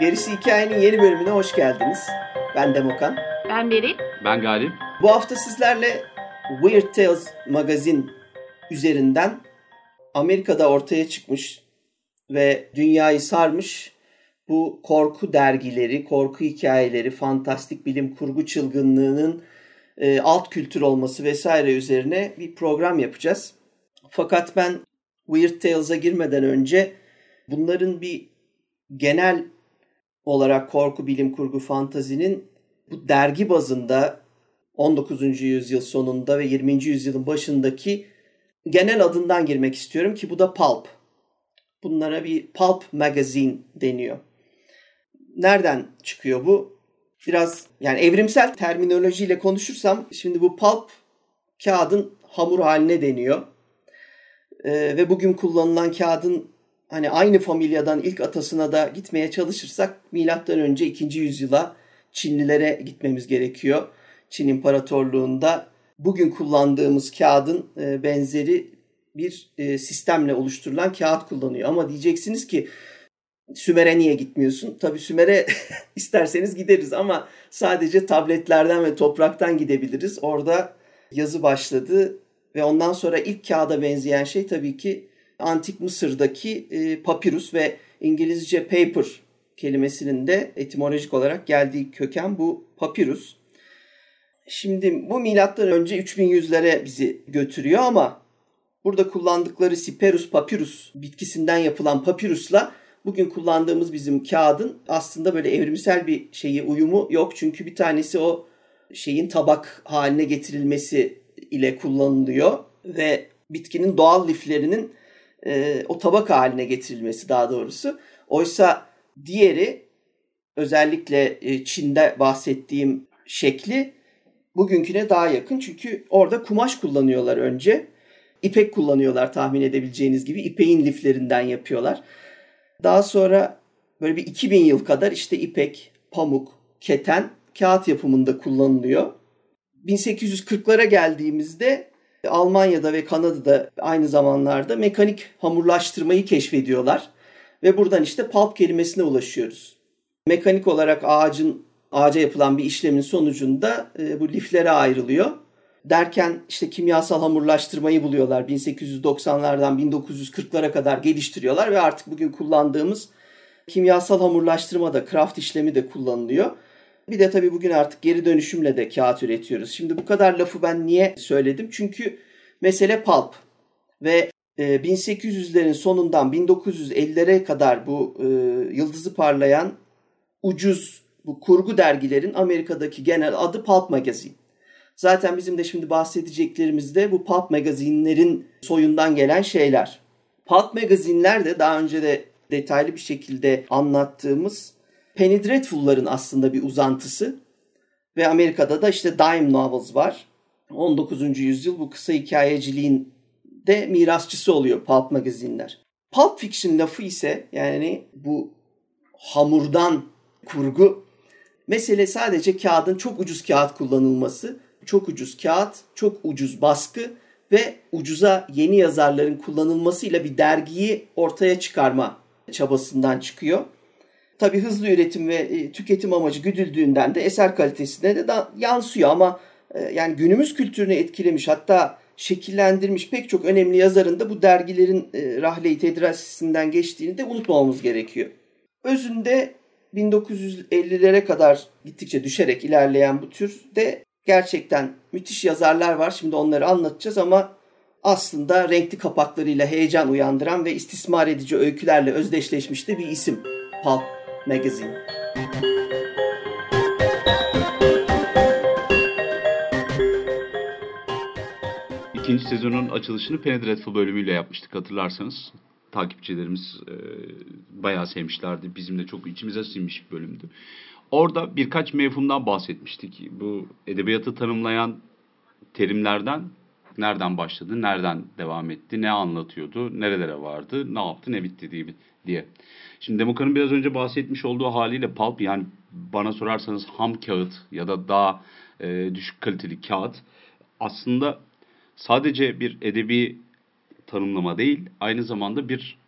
Gerisi Hikayenin yeni bölümüne hoş geldiniz. Ben Demokan. Ben Beril. Ben Galip. Bu hafta sizlerle Weird Tales magazin üzerinden Amerika'da ortaya çıkmış ve dünyayı sarmış bu korku dergileri, korku hikayeleri, fantastik bilim kurgu çılgınlığının e, alt kültür olması vesaire üzerine bir program yapacağız. Fakat ben Weird Tales'a girmeden önce bunların bir genel olarak korku, bilim kurgu, fantazinin bu dergi bazında 19. yüzyıl sonunda ve 20. yüzyılın başındaki genel adından girmek istiyorum ki bu da pulp. Bunlara bir pulp magazine deniyor. Nereden çıkıyor bu? Biraz yani evrimsel terminolojiyle konuşursam şimdi bu pulp kağıdın hamur haline deniyor. Ee, ve bugün kullanılan kağıdın hani aynı familyadan ilk atasına da gitmeye çalışırsak milattan önce 2. yüzyıla Çinlilere gitmemiz gerekiyor. Çin İmparatorluğu'nda bugün kullandığımız kağıdın e, benzeri bir e, sistemle oluşturulan kağıt kullanıyor. Ama diyeceksiniz ki Sümer'e niye gitmiyorsun? Tabii Sümer'e isterseniz gideriz ama sadece tabletlerden ve topraktan gidebiliriz. Orada yazı başladı ve ondan sonra ilk kağıda benzeyen şey tabii ki Antik Mısır'daki e, papyrus ve İngilizce paper kelimesinin de etimolojik olarak geldiği köken bu papyrus. Şimdi bu milattan önce 3100'lere bizi götürüyor ama burada kullandıkları Siperus papyrus bitkisinden yapılan papyrusla bugün kullandığımız bizim kağıdın aslında böyle evrimsel bir şeyi uyumu yok. Çünkü bir tanesi o şeyin tabak haline getirilmesi ile kullanılıyor ve bitkinin doğal liflerinin e, o tabak haline getirilmesi daha doğrusu. Oysa diğeri özellikle e, Çin'de bahsettiğim şekli bugünküne daha yakın. Çünkü orada kumaş kullanıyorlar önce. İpek kullanıyorlar tahmin edebileceğiniz gibi. İpeğin liflerinden yapıyorlar. Daha sonra böyle bir 2000 yıl kadar işte ipek, pamuk, keten kağıt yapımında kullanılıyor. 1840'lara geldiğimizde Almanya'da ve Kanada'da aynı zamanlarda mekanik hamurlaştırmayı keşfediyorlar. Ve buradan işte pulp kelimesine ulaşıyoruz. Mekanik olarak ağacın ağaca yapılan bir işlemin sonucunda e, bu liflere ayrılıyor. Derken işte kimyasal hamurlaştırmayı buluyorlar. 1890'lardan 1940'lara kadar geliştiriyorlar ve artık bugün kullandığımız kimyasal hamurlaştırma da craft işlemi de kullanılıyor. Bir de tabii bugün artık geri dönüşümle de kağıt üretiyoruz. Şimdi bu kadar lafı ben niye söyledim? Çünkü mesele pulp ve 1800'lerin e, sonundan 1950'lere kadar bu e, yıldızı parlayan ucuz bu kurgu dergilerin Amerika'daki genel adı Pulp Magazine. Zaten bizim de şimdi bahsedeceklerimiz de bu Pulp magazinlerin soyundan gelen şeyler. Pulp magazinler de daha önce de detaylı bir şekilde anlattığımız Penny Dreadful'ların aslında bir uzantısı. Ve Amerika'da da işte dime novels var. 19. yüzyıl bu kısa hikayeciliğin de mirasçısı oluyor pulp magazinler. Pulp fiction lafı ise yani bu hamurdan kurgu mesele sadece kağıdın çok ucuz kağıt kullanılması. Çok ucuz kağıt, çok ucuz baskı ve ucuza yeni yazarların kullanılmasıyla bir dergiyi ortaya çıkarma çabasından çıkıyor. Tabii hızlı üretim ve e, tüketim amacı güdüldüğünden de eser kalitesine de yansıyor ama e, yani günümüz kültürünü etkilemiş hatta şekillendirmiş pek çok önemli yazarın da bu dergilerin e, rahle-i tedrasisinden geçtiğini de unutmamamız gerekiyor. Özünde 1950'lere kadar gittikçe düşerek ilerleyen bu türde gerçekten müthiş yazarlar var. Şimdi onları anlatacağız ama aslında renkli kapaklarıyla heyecan uyandıran ve istismar edici öykülerle özdeşleşmiş de bir isim Pulp Magazine. İkinci sezonun açılışını Penny Dreadful bölümüyle yapmıştık hatırlarsanız. takipçilerimiz e, bayağı sevmişlerdi. Bizim de çok içimize sinmiş bir bölümdü. Orada birkaç mevhumdan bahsetmiştik. Bu edebiyatı tanımlayan terimlerden nereden başladı, nereden devam etti, ne anlatıyordu, nerelere vardı, ne yaptı, ne bitti diye. Şimdi Demoka'nın biraz önce bahsetmiş olduğu haliyle pulp yani bana sorarsanız ham kağıt ya da daha e, düşük kaliteli kağıt aslında sadece bir edebi tanımlama değil, aynı zamanda bir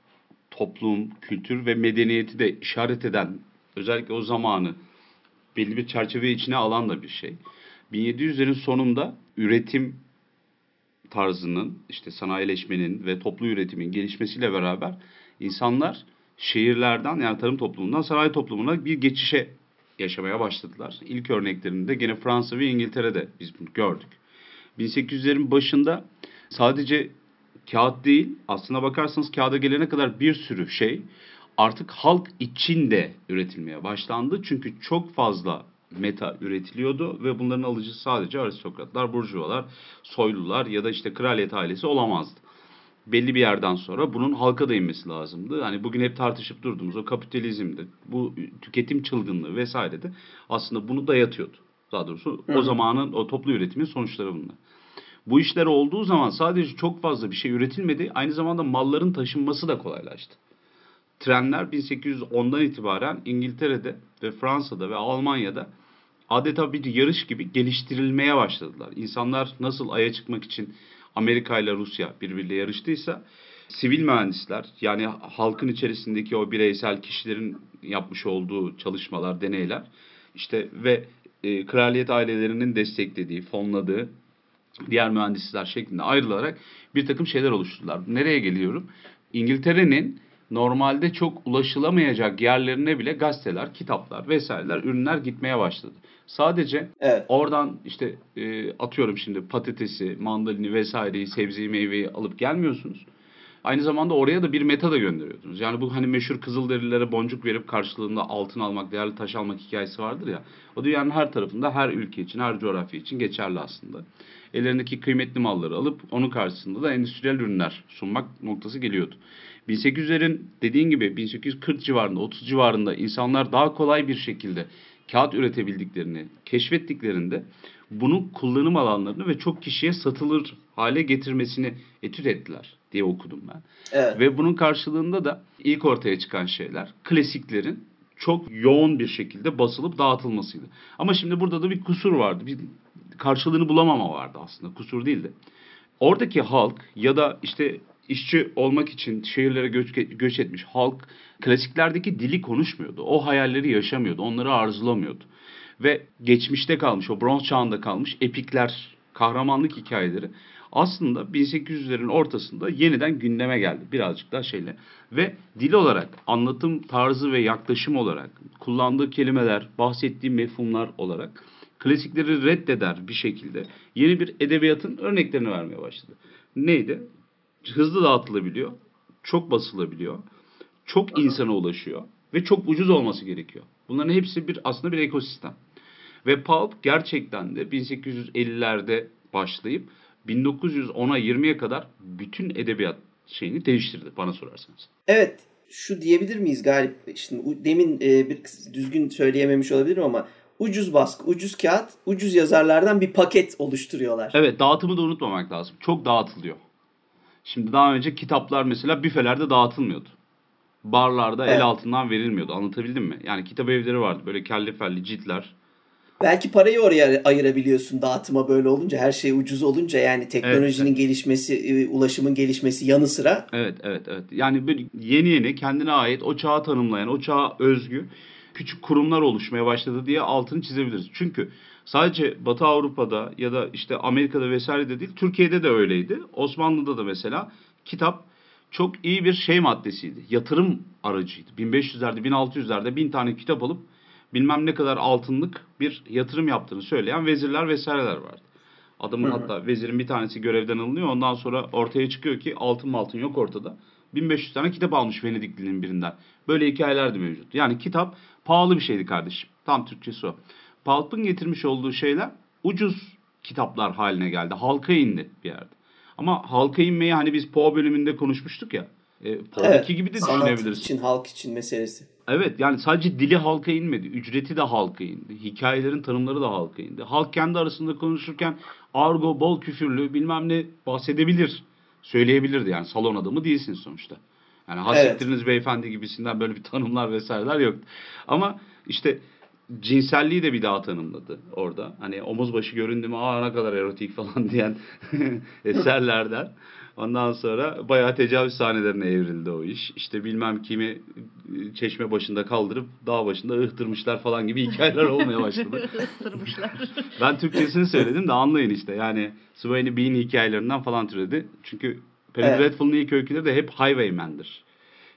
toplum, kültür ve medeniyeti de işaret eden, özellikle o zamanı belli bir çerçeve içine alan da bir şey. 1700'lerin sonunda üretim tarzının, işte sanayileşmenin ve toplu üretimin gelişmesiyle beraber insanlar şehirlerden yani tarım toplumundan sanayi toplumuna bir geçişe yaşamaya başladılar. İlk örneklerinde gene Fransa ve İngiltere'de biz bunu gördük. 1800'lerin başında sadece kağıt değil aslına bakarsanız kağıda gelene kadar bir sürü şey artık halk içinde üretilmeye başlandı. Çünkü çok fazla meta üretiliyordu ve bunların alıcısı sadece aristokratlar, burjuvalar, soylular ya da işte kraliyet ailesi olamazdı. Belli bir yerden sonra bunun halka da inmesi lazımdı. Hani bugün hep tartışıp durduğumuz o kapitalizmde, bu tüketim çılgınlığı vesaire de aslında bunu dayatıyordu. Daha doğrusu Hı. o zamanın o toplu üretimin sonuçları bunlar. Bu işler olduğu zaman sadece çok fazla bir şey üretilmedi. Aynı zamanda malların taşınması da kolaylaştı. Trenler 1810'dan itibaren İngiltere'de ve Fransa'da ve Almanya'da adeta bir yarış gibi geliştirilmeye başladılar. İnsanlar nasıl aya çıkmak için Amerika ile Rusya birbiriyle yarıştıysa sivil mühendisler yani halkın içerisindeki o bireysel kişilerin yapmış olduğu çalışmalar, deneyler işte ve e, kraliyet ailelerinin desteklediği, fonladığı diğer mühendisler şeklinde ayrılarak bir takım şeyler oluşturdular. Nereye geliyorum? İngiltere'nin normalde çok ulaşılamayacak yerlerine bile gazeteler, kitaplar vesaireler, ürünler gitmeye başladı. Sadece evet. oradan işte e, atıyorum şimdi patatesi, mandalini vesaireyi, sebzeyi, meyveyi alıp gelmiyorsunuz. Aynı zamanda oraya da bir meta da gönderiyordunuz. Yani bu hani meşhur Kızılderililere boncuk verip karşılığında altın almak, değerli taş almak hikayesi vardır ya. O dünyanın her tarafında, her ülke için, her coğrafya için geçerli aslında. Ellerindeki kıymetli malları alıp onun karşısında da endüstriyel ürünler sunmak noktası geliyordu. 1800'lerin dediğin gibi 1840 civarında, 30 civarında insanlar daha kolay bir şekilde kağıt üretebildiklerini keşfettiklerinde bunun kullanım alanlarını ve çok kişiye satılır hale getirmesini etüt ettiler diye okudum ben. Evet. Ve bunun karşılığında da ilk ortaya çıkan şeyler klasiklerin çok yoğun bir şekilde basılıp dağıtılmasıydı. Ama şimdi burada da bir kusur vardı. Bir karşılığını bulamama vardı aslında. Kusur değildi. Oradaki halk ya da işte işçi olmak için şehirlere göç, göç etmiş halk klasiklerdeki dili konuşmuyordu. O hayalleri yaşamıyordu. Onları arzulamıyordu. Ve geçmişte kalmış, o bronz çağında kalmış epikler, kahramanlık hikayeleri aslında 1800'lerin ortasında yeniden gündeme geldi birazcık daha şeyle. Ve dil olarak, anlatım tarzı ve yaklaşım olarak, kullandığı kelimeler, bahsettiği mefhumlar olarak klasikleri reddeder bir şekilde yeni bir edebiyatın örneklerini vermeye başladı. Neydi? Hızlı dağıtılabiliyor, çok basılabiliyor, çok insana ulaşıyor ve çok ucuz olması gerekiyor. Bunların hepsi bir aslında bir ekosistem. Ve pulp gerçekten de 1850'lerde başlayıp 1910'a 20'ye kadar bütün edebiyat şeyini değiştirdi bana sorarsanız. Evet şu diyebilir miyiz Galip? Şimdi demin e, bir düzgün söyleyememiş olabilirim ama ucuz baskı, ucuz kağıt, ucuz yazarlardan bir paket oluşturuyorlar. Evet dağıtımı da unutmamak lazım. Çok dağıtılıyor. Şimdi daha önce kitaplar mesela büfelerde dağıtılmıyordu. Barlarda evet. el altından verilmiyordu. Anlatabildim mi? Yani kitap evleri vardı. Böyle kelli felli ciltler. Belki parayı oraya ayırabiliyorsun dağıtıma böyle olunca her şey ucuz olunca yani teknolojinin evet, evet. gelişmesi, e, ulaşımın gelişmesi yanı sıra. Evet evet evet. Yani böyle yeni yeni kendine ait o çağı tanımlayan, o çağa özgü küçük kurumlar oluşmaya başladı diye altını çizebiliriz. Çünkü sadece Batı Avrupa'da ya da işte Amerika'da vesaire de değil, Türkiye'de de öyleydi. Osmanlı'da da mesela kitap çok iyi bir şey maddesiydi. Yatırım aracıydı. 1500'lerde, 1600'lerde bin tane kitap alıp bilmem ne kadar altınlık bir yatırım yaptığını söyleyen vezirler vesaireler vardı. Adamın hatta vezirin bir tanesi görevden alınıyor. Ondan sonra ortaya çıkıyor ki altın altın yok ortada. 1500 tane kitap almış Venediklinin birinden. Böyle hikayeler de mevcut. Yani kitap pahalı bir şeydi kardeşim. Tam Türkçesi o. Pulp'ın getirmiş olduğu şeyler ucuz kitaplar haline geldi. Halka indi bir yerde. Ama halka inmeyi hani biz Poe bölümünde konuşmuştuk ya. E, Poe'daki evet, gibi de düşünebilirsin. Sanat için, halk için meselesi. Evet yani sadece dili halka inmedi. Ücreti de halka indi. Hikayelerin tanımları da halka indi. Halk kendi arasında konuşurken argo, bol küfürlü bilmem ne bahsedebilir. Söyleyebilirdi yani salon adamı değilsin sonuçta. Yani hasrettiriniz evet. beyefendi gibisinden böyle bir tanımlar vesaireler yok. Ama işte cinselliği de bir daha tanımladı orada. Hani omuz başı göründü mü aa ne kadar erotik falan diyen eserlerden. Ondan sonra bayağı tecavüz sahnelerine evrildi o iş. İşte bilmem kimi çeşme başında kaldırıp dağ başında ıhtırmışlar falan gibi hikayeler olmaya başladı. Ihtırmışlar. ben Türkçesini söyledim de anlayın işte. Yani Sweeney Bean hikayelerinden falan türedi. Çünkü Penny evet. Dreadful'un ilk öyküleri de hep Highwayman'dir.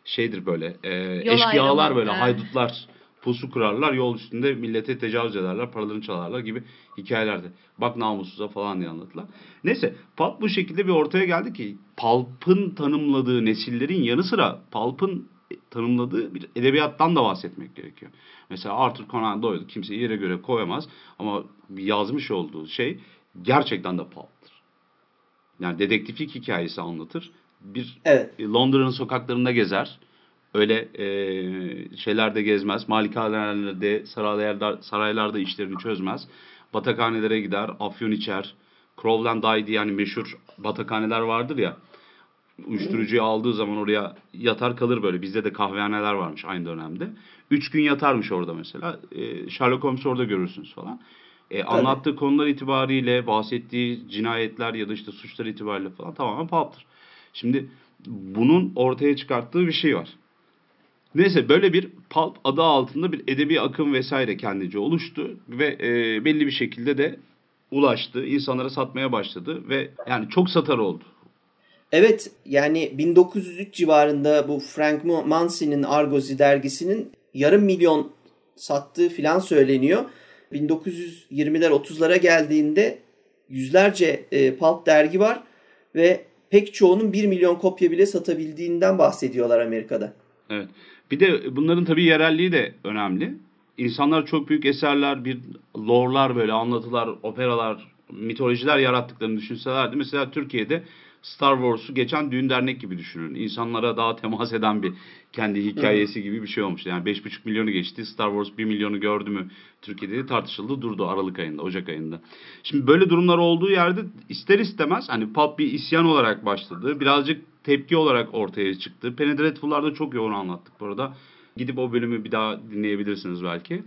Şeydir böyle e, eşkıyalar böyle haydutlar pusu kurarlar yol üstünde millete tecavüz ederler paralarını çalarlar gibi hikayelerde. Bak namussuza falan diye anlattılar. Neyse Pulp bu şekilde bir ortaya geldi ki Pulp'ın tanımladığı nesillerin yanı sıra Pulp'ın tanımladığı bir edebiyattan da bahsetmek gerekiyor. Mesela Arthur Conan Doyle kimseyi yere göre koyamaz ama yazmış olduğu şey gerçekten de Pulp'tır. Yani dedektiflik hikayesi anlatır. Bir evet. Londra'nın sokaklarında gezer öyle e, şeylerde gezmez. Malikanelerde, saraylarda, saraylarda işlerini çözmez. Batakhanelere gider, afyon içer. Crowland Eye yani meşhur batakhaneler vardır ya. Uyuşturucuyu aldığı zaman oraya yatar kalır böyle. Bizde de kahvehaneler varmış aynı dönemde. Üç gün yatarmış orada mesela. E, Sherlock Holmes orada görürsünüz falan. E, anlattığı konular itibariyle bahsettiği cinayetler ya da işte suçlar itibariyle falan tamamen pulp'tır. Şimdi bunun ortaya çıkarttığı bir şey var. Neyse böyle bir pulp adı altında bir edebi akım vesaire kendince oluştu ve e, belli bir şekilde de ulaştı. insanlara satmaya başladı ve yani çok satar oldu. Evet yani 1903 civarında bu Frank Muncie'nin Argosy dergisinin yarım milyon sattığı filan söyleniyor. 1920'ler 30'lara geldiğinde yüzlerce e, pulp dergi var ve pek çoğunun 1 milyon kopya bile satabildiğinden bahsediyorlar Amerika'da. Evet. Bir de bunların tabii yerelliği de önemli. İnsanlar çok büyük eserler, bir lore'lar böyle anlatılar, operalar, mitolojiler yarattıklarını düşünselerdi. Mesela Türkiye'de Star Wars'u geçen düğün dernek gibi düşünün. İnsanlara daha temas eden bir kendi hikayesi gibi bir şey olmuş. Yani 5,5 milyonu geçti. Star Wars 1 milyonu gördü mü Türkiye'de tartışıldı durdu Aralık ayında, Ocak ayında. Şimdi böyle durumlar olduğu yerde ister istemez hani pop bir isyan olarak başladı. Birazcık tepki olarak ortaya çıktı. Penny çok yoğun anlattık bu arada. Gidip o bölümü bir daha dinleyebilirsiniz belki.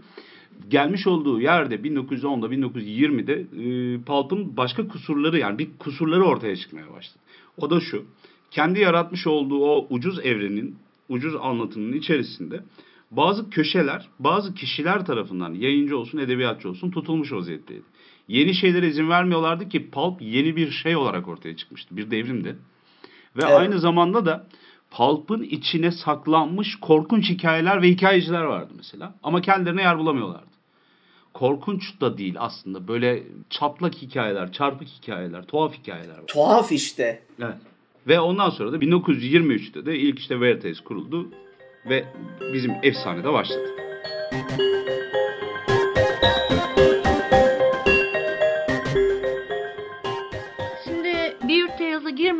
Gelmiş olduğu yerde 1910'da 1920'de e, Pulp'ın başka kusurları yani bir kusurları ortaya çıkmaya başladı. O da şu. Kendi yaratmış olduğu o ucuz evrenin, ucuz anlatımının içerisinde bazı köşeler, bazı kişiler tarafından yayıncı olsun, edebiyatçı olsun tutulmuş vaziyetteydi. Yeni şeylere izin vermiyorlardı ki Pulp yeni bir şey olarak ortaya çıkmıştı. Bir devrimdi. Ve evet. aynı zamanda da Pulp'ın içine saklanmış korkunç hikayeler ve hikayeciler vardı mesela. Ama kendilerine yer bulamıyorlardı. Korkunç da değil aslında. Böyle çatlak hikayeler, çarpık hikayeler, tuhaf hikayeler var. Tuhaf işte. Evet. Ve ondan sonra da 1923'te de ilk işte Veritas kuruldu ve bizim efsane de başladı.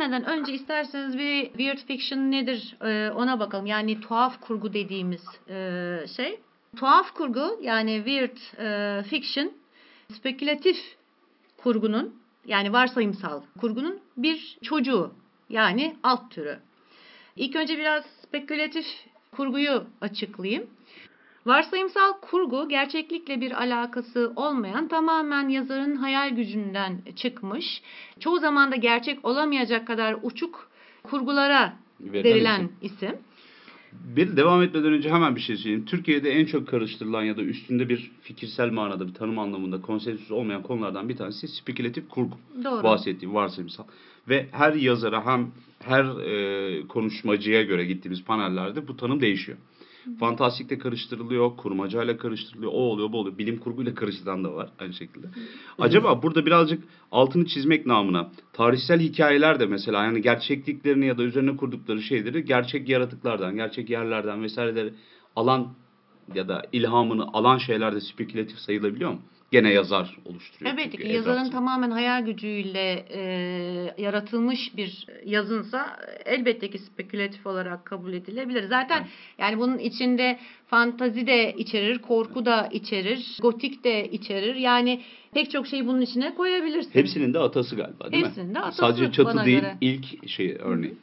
Girmeden önce isterseniz bir weird fiction nedir e, ona bakalım. Yani tuhaf kurgu dediğimiz e, şey. Tuhaf kurgu yani weird e, fiction spekülatif kurgunun yani varsayımsal kurgunun bir çocuğu yani alt türü. İlk önce biraz spekülatif kurguyu açıklayayım. Varsayımsal kurgu gerçeklikle bir alakası olmayan tamamen yazarın hayal gücünden çıkmış, çoğu zaman da gerçek olamayacak kadar uçuk kurgulara verilen isim. isim. Bir devam etmeden önce hemen bir şey söyleyeyim. Türkiye'de en çok karıştırılan ya da üstünde bir fikirsel manada bir tanım anlamında konsensüs olmayan konulardan bir tanesi spekülatif kurgu. Doğru. Bahsettiğim varsayımsal. Ve her yazara hem her e, konuşmacıya göre gittiğimiz panellerde bu tanım değişiyor. Fantastikle karıştırılıyor, kurmacayla karıştırılıyor, o oluyor, bu oluyor. Bilim kurguyla karıştıran da var aynı şekilde. Acaba burada birazcık altını çizmek namına tarihsel hikayeler de mesela yani gerçekliklerini ya da üzerine kurdukları şeyleri gerçek yaratıklardan, gerçek yerlerden vesaireleri alan ya da ilhamını alan şeyler de spekülatif sayılabiliyor mu? Gene yazar oluşturuyor. Elbette çünkü ki yazarın etrafta. tamamen hayal gücüyle e, yaratılmış bir yazınsa elbette ki spekülatif olarak kabul edilebilir. Zaten Evet. yani bunun içinde fantazi de içerir, korku da içerir, gotik de içerir. Yani pek çok şeyi bunun içine koyabilirsin. Hepsinin de atası galiba değil mi? Hepsinin de atası Sadece çatı değil göre. ilk şey örneği.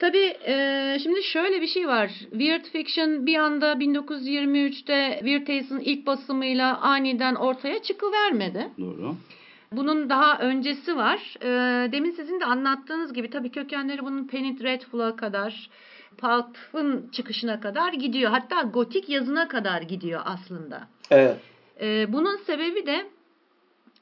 Tabii e, şimdi şöyle bir şey var. Weird Fiction bir anda 1923'te Weird Tales'ın ilk basımıyla aniden ortaya çıkıvermedi. Doğru. Bunun daha öncesi var. E, demin sizin de anlattığınız gibi tabii kökenleri bunun Penny Dreadful'a kadar, Pulp'ın çıkışına kadar gidiyor. Hatta gotik yazına kadar gidiyor aslında. Evet. Ee, bunun sebebi de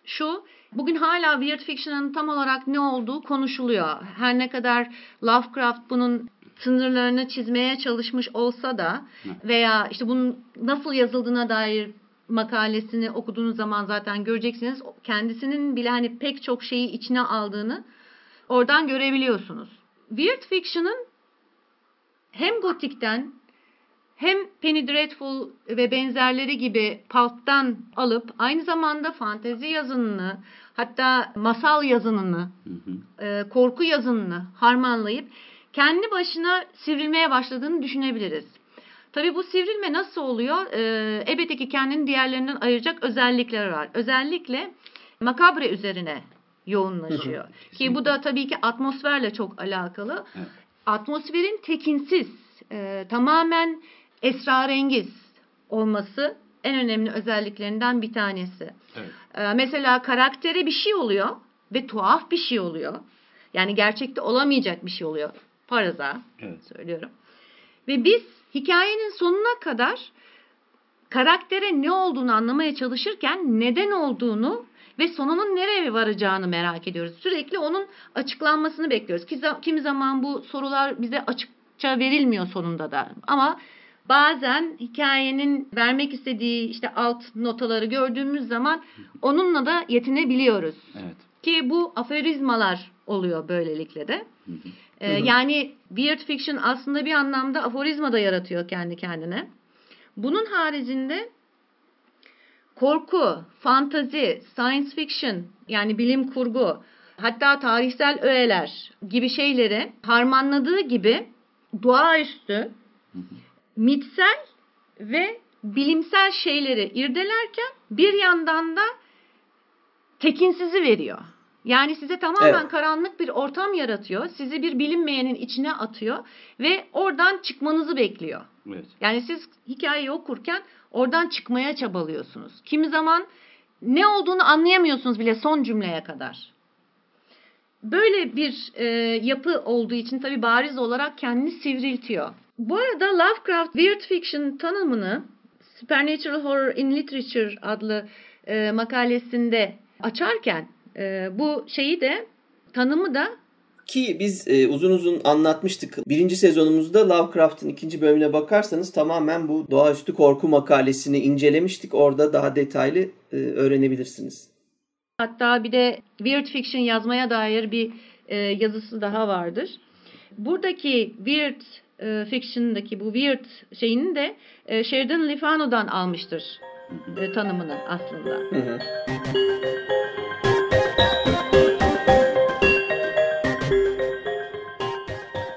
şu, bugün hala Weird Fiction'ın tam olarak ne olduğu konuşuluyor. Her ne kadar Lovecraft bunun sınırlarını çizmeye çalışmış olsa da veya işte bunun nasıl yazıldığına dair makalesini okuduğunuz zaman zaten göreceksiniz. Kendisinin bile hani pek çok şeyi içine aldığını oradan görebiliyorsunuz. Weird Fiction'ın hem gotikten hem Penny Dreadful ve benzerleri gibi pulp'tan alıp aynı zamanda fantezi yazınını hatta masal yazınını, Hı hı. e, korku yazınını harmanlayıp kendi başına sivrilmeye başladığını düşünebiliriz. Tabii bu sivrilme nasıl oluyor? E, elbette ki kendini diğerlerinden ayıracak özellikleri var. Özellikle makabre üzerine yoğunlaşıyor. Ki bu da tabii ki atmosferle çok alakalı. Evet. Atmosferin tekinsiz, e, tamamen esrarengiz olması en önemli özelliklerinden bir tanesi. Evet. E, mesela karaktere bir şey oluyor ve tuhaf bir şey oluyor. Yani gerçekte olamayacak bir şey oluyor. Faraza Evet. söylüyorum. Ve biz hikayenin sonuna kadar karaktere ne olduğunu anlamaya çalışırken neden olduğunu ve sonunun nereye varacağını merak ediyoruz. Sürekli onun açıklanmasını bekliyoruz. Kimi zaman bu sorular bize açıkça verilmiyor sonunda da. Ama bazen hikayenin vermek istediği işte alt notaları gördüğümüz zaman onunla da yetinebiliyoruz. Evet. Ki bu aforizmalar oluyor böylelikle de. Hı hı. Ee, Yani weird fiction aslında bir anlamda aforizma da yaratıyor kendi kendine. Bunun haricinde korku, fantazi, science fiction yani bilim kurgu, hatta tarihsel öğeler gibi şeyleri harmanladığı gibi doğaüstü, mitsel ve bilimsel şeyleri irdelerken bir yandan da tekinsizi veriyor. Yani size tamamen Evet. karanlık bir ortam yaratıyor. Sizi bir bilinmeyenin içine atıyor ve oradan çıkmanızı bekliyor. Evet. Yani siz hikayeyi okurken oradan çıkmaya çabalıyorsunuz. Kimi zaman ne olduğunu anlayamıyorsunuz bile son cümleye kadar. Böyle bir e, yapı olduğu için tabii bariz olarak kendini sivriltiyor. Bu arada Lovecraft Weird Fiction tanımını Supernatural Horror in Literature adlı e, makalesinde açarken e, bu şeyi de tanımı da Ki biz e, uzun uzun anlatmıştık. Birinci sezonumuzda Lovecraft'ın ikinci bölümüne bakarsanız tamamen bu doğaüstü korku makalesini incelemiştik. Orada daha detaylı e, öğrenebilirsiniz. Hatta bir de Weird Fiction yazmaya dair bir e, yazısı daha vardır. Buradaki Weird e, Fiction'daki bu Weird şeyini de e, Sheridan Lifano'dan almıştır e, tanımını aslında. Hı hı.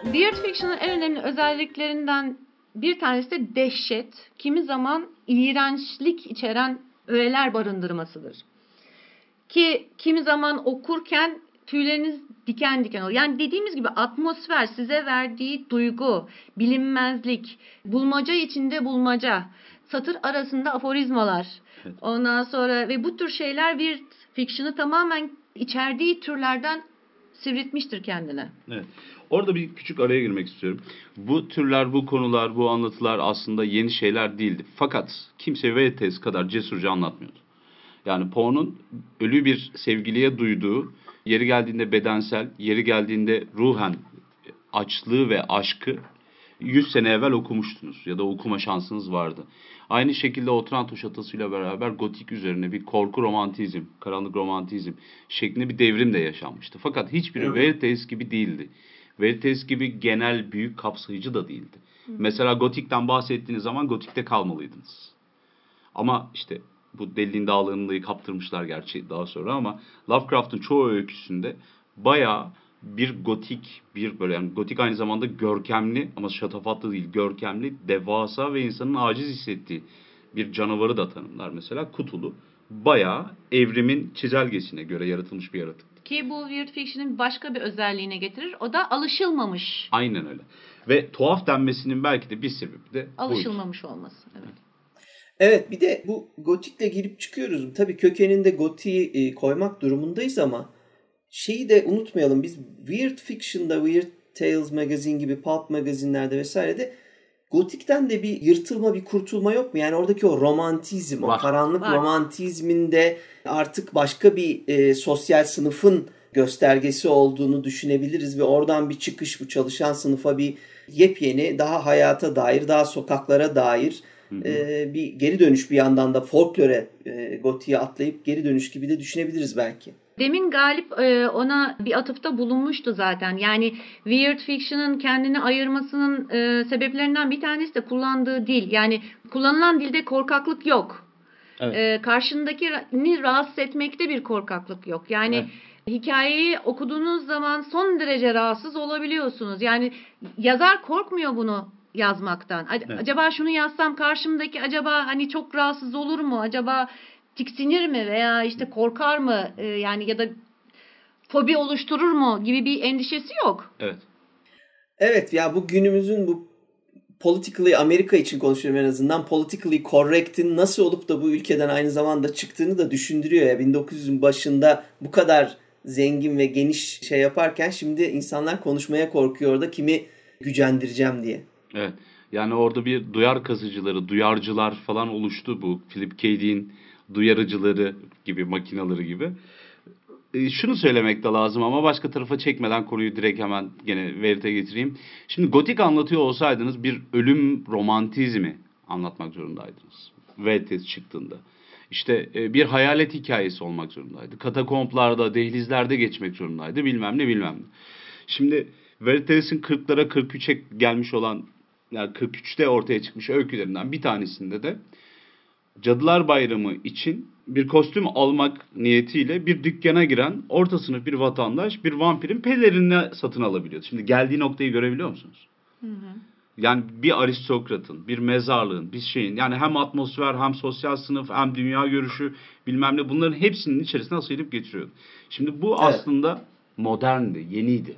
Weird Fiction'ın en önemli özelliklerinden bir tanesi de dehşet, kimi zaman iğrençlik içeren öğeler barındırmasıdır. Ki kimi zaman okurken tüyleriniz diken diken olur. Yani dediğimiz gibi atmosfer size verdiği duygu, bilinmezlik, bulmaca içinde bulmaca, satır arasında aforizmalar. Evet. Ondan sonra ve bu tür şeyler Weird Fiction'ı tamamen içerdiği türlerden sivritmiştir kendine. Evet. Orada bir küçük araya girmek istiyorum. Bu türler, bu konular, bu anlatılar aslında yeni şeyler değildi. Fakat kimse Veritas kadar cesurca anlatmıyordu. Yani Poe'nun ölü bir sevgiliye duyduğu, yeri geldiğinde bedensel, yeri geldiğinde ruhen açlığı ve aşkı 100 sene evvel okumuştunuz ya da okuma şansınız vardı. Aynı şekilde Otranto şatosuyla beraber gotik üzerine bir korku romantizm, karanlık romantizm şeklinde bir devrim de yaşanmıştı. Fakat hiçbiri Evet. Veritas gibi değildi. Veritas gibi genel büyük kapsayıcı da değildi. Hı. Mesela gotikten bahsettiğiniz zaman gotikte kalmalıydınız. Ama işte bu deliliğin dağlarını kaptırmışlar gerçi daha sonra ama Lovecraft'ın çoğu öyküsünde bayağı bir gotik bir böyle yani gotik aynı zamanda görkemli ama şatafatlı değil görkemli devasa ve insanın aciz hissettiği bir canavarı da tanımlar mesela Kutulu bayağı evrimin çizelgesine göre yaratılmış bir yaratık. Ki bu Weird Fiction'ın başka bir özelliğine getirir. O da alışılmamış. Aynen öyle. Ve tuhaf denmesinin belki de bir sebebi de Alışılmamış buydu. olması. Evet. Evet bir de bu gotikle girip çıkıyoruz. Tabii kökeninde gotiği e, koymak durumundayız ama şeyi de unutmayalım. Biz Weird Fiction'da, Weird Tales magazin gibi pulp magazinlerde vesairede gotikten de bir yırtılma, bir kurtulma yok mu? Yani oradaki o romantizm, Var. o karanlık Var. romantizminde artık başka bir e, sosyal sınıfın göstergesi olduğunu düşünebiliriz ve oradan bir çıkış bu çalışan sınıfa bir yepyeni, daha hayata dair, daha sokaklara dair e, bir geri dönüş bir yandan da folklore, e, gotiğe atlayıp geri dönüş gibi de düşünebiliriz belki. Demin Galip e, ona bir atıfta bulunmuştu zaten. Yani weird fiction'ın kendini ayırmasının e, sebeplerinden bir tanesi de kullandığı dil. Yani kullanılan dilde korkaklık yok. Evet. E, karşındakini rahatsız etmekte bir korkaklık yok. Yani evet hikayeyi okuduğunuz zaman son derece rahatsız olabiliyorsunuz. Yani yazar korkmuyor bunu yazmaktan. Evet. Acaba şunu yazsam karşımdaki acaba hani çok rahatsız olur mu? Acaba tiksinir mi veya işte korkar mı? Ee, yani ya da fobi oluşturur mu gibi bir endişesi yok. Evet. Evet ya bu günümüzün bu politically Amerika için konuşuyorum en azından politically correct'in nasıl olup da bu ülkeden aynı zamanda çıktığını da düşündürüyor ya 1900'ün başında bu kadar zengin ve geniş şey yaparken şimdi insanlar konuşmaya korkuyor orada kimi gücendireceğim diye. Evet. Yani orada bir duyar kazıcıları, duyarcılar falan oluştu bu. Philip K. Dick'in duyarıcıları gibi, makinaları gibi. E, şunu söylemek de lazım ama başka tarafa çekmeden konuyu direkt hemen gene verite getireyim. Şimdi gotik anlatıyor olsaydınız bir ölüm romantizmi anlatmak zorundaydınız. Veritas çıktığında. İşte e, bir hayalet hikayesi olmak zorundaydı. Katakomplarda, dehlizlerde geçmek zorundaydı. Bilmem ne bilmem ne. Şimdi Veritas'ın 40'lara 43'e gelmiş olan yani 43'te ortaya çıkmış öykülerinden bir tanesinde de Cadılar Bayramı için bir kostüm almak niyetiyle bir dükkana giren orta sınıf bir vatandaş bir vampirin pelerinini satın alabiliyor. Şimdi geldiği noktayı görebiliyor musunuz? Hı hı. Yani bir aristokratın, bir mezarlığın, bir şeyin yani hem atmosfer hem sosyal sınıf hem dünya görüşü bilmem ne bunların hepsinin içerisine sıyırıp getiriyordu. Şimdi bu evet. aslında moderndi, yeniydi.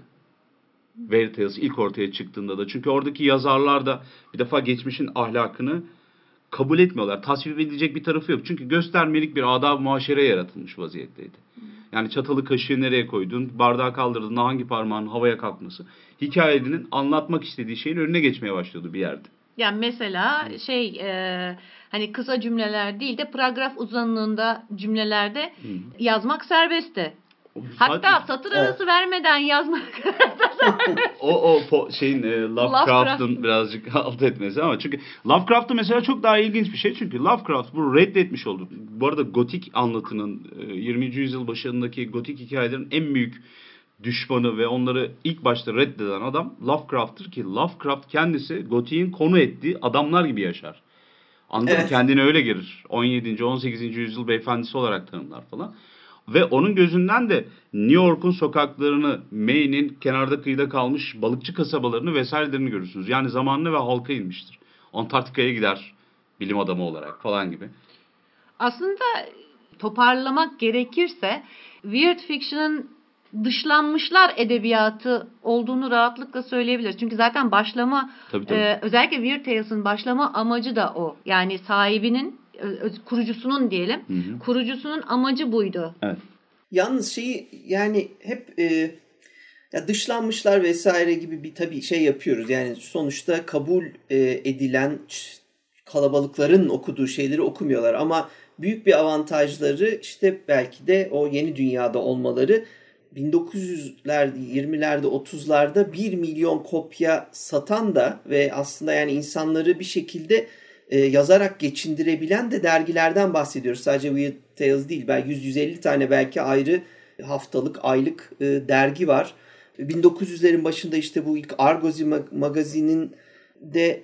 Veritas ilk ortaya çıktığında da. Çünkü oradaki yazarlar da bir defa geçmişin ahlakını kabul etmiyorlar. Tasvip edilecek bir tarafı yok. Çünkü göstermelik bir adab muaşere yaratılmış vaziyetteydi. Yani çatalı kaşığı nereye koydun, bardağı kaldırdın, hangi parmağın havaya kalkması. Hikayenin anlatmak istediği şeyin önüne geçmeye başlıyordu bir yerde. Yani mesela şey e, hani kısa cümleler değil de paragraf uzunluğunda cümlelerde Hı. yazmak serbestti. Hatta satır arası evet. vermeden yazmak. o o şeyin e, Lovecraft'ın Lovecraft. birazcık alt etmesi ama çünkü Lovecraft'ın mesela çok daha ilginç bir şey çünkü Lovecraft bu reddetmiş oldu. Bu arada gotik anlatının e, 20. yüzyıl başındaki gotik hikayelerin en büyük düşmanı ve onları ilk başta reddeden adam Lovecraft'tır ki Lovecraft kendisi gotiğin konu ettiği adamlar gibi yaşar. Anladın evet. Kendini öyle girir. 17. 18. yüzyıl beyefendisi olarak tanımlar falan. Ve onun gözünden de New York'un sokaklarını, Maine'in kenarda kıyıda kalmış balıkçı kasabalarını vesairelerini görürsünüz. Yani zamanlı ve halka inmiştir. Antarktika'ya gider bilim adamı olarak falan gibi. Aslında toparlamak gerekirse Weird Fiction'ın dışlanmışlar edebiyatı olduğunu rahatlıkla söyleyebiliriz. Çünkü zaten başlama tabii, tabii. E, özellikle Weird Tales'ın başlama amacı da o. Yani sahibinin kurucusunun diyelim. Hı hı. Kurucusunun amacı buydu. Evet. Yalnız şeyi yani hep e, ya dışlanmışlar vesaire gibi bir tabii şey yapıyoruz. Yani sonuçta kabul e, edilen kalabalıkların okuduğu şeyleri okumuyorlar ama büyük bir avantajları işte belki de o yeni dünyada olmaları 1900'lerde, 20'lerde, 30'larda 1 milyon kopya satan da ve aslında yani insanları bir şekilde e, yazarak geçindirebilen de dergilerden bahsediyoruz. Sadece Weird Tales değil. Belki 100-150 tane belki ayrı haftalık, aylık e, dergi var. 1900'lerin başında işte bu ilk Argosy magazinin de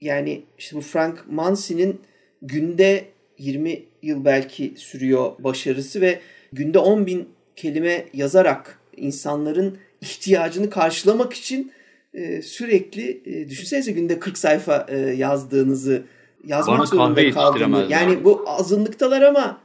yani işte bu Frank Mansi'nin günde 20 yıl belki sürüyor başarısı ve günde 10 bin kelime yazarak insanların ihtiyacını karşılamak için e, sürekli e, düşünsenize günde 40 sayfa e, yazdığınızı yazmak Bana zorunda kaldığını. Yani bu azınlıktalar ama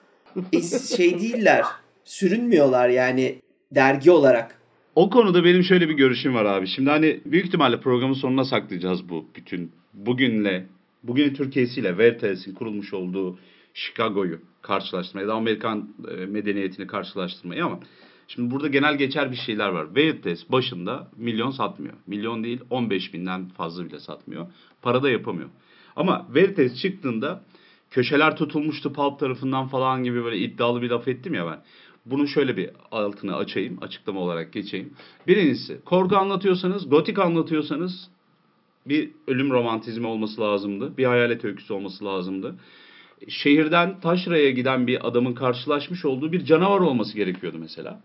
şey değiller. Sürünmüyorlar yani dergi olarak. O konuda benim şöyle bir görüşüm var abi. Şimdi hani büyük ihtimalle programın sonuna saklayacağız bu bütün bugünle, bugünün Türkiye'siyle Veritas'in kurulmuş olduğu Chicago'yu karşılaştırmayı da Amerikan e, medeniyetini karşılaştırmayı ama şimdi burada genel geçer bir şeyler var. Veritas başında milyon satmıyor. Milyon değil 15 binden fazla bile satmıyor. Para da yapamıyor. Ama Veritas çıktığında köşeler tutulmuştu Pulp tarafından falan gibi böyle iddialı bir laf ettim ya ben. Bunu şöyle bir altını açayım, açıklama olarak geçeyim. Birincisi, korku anlatıyorsanız, gotik anlatıyorsanız bir ölüm romantizmi olması lazımdı. Bir hayalet öyküsü olması lazımdı. Şehirden taşraya giden bir adamın karşılaşmış olduğu bir canavar olması gerekiyordu mesela.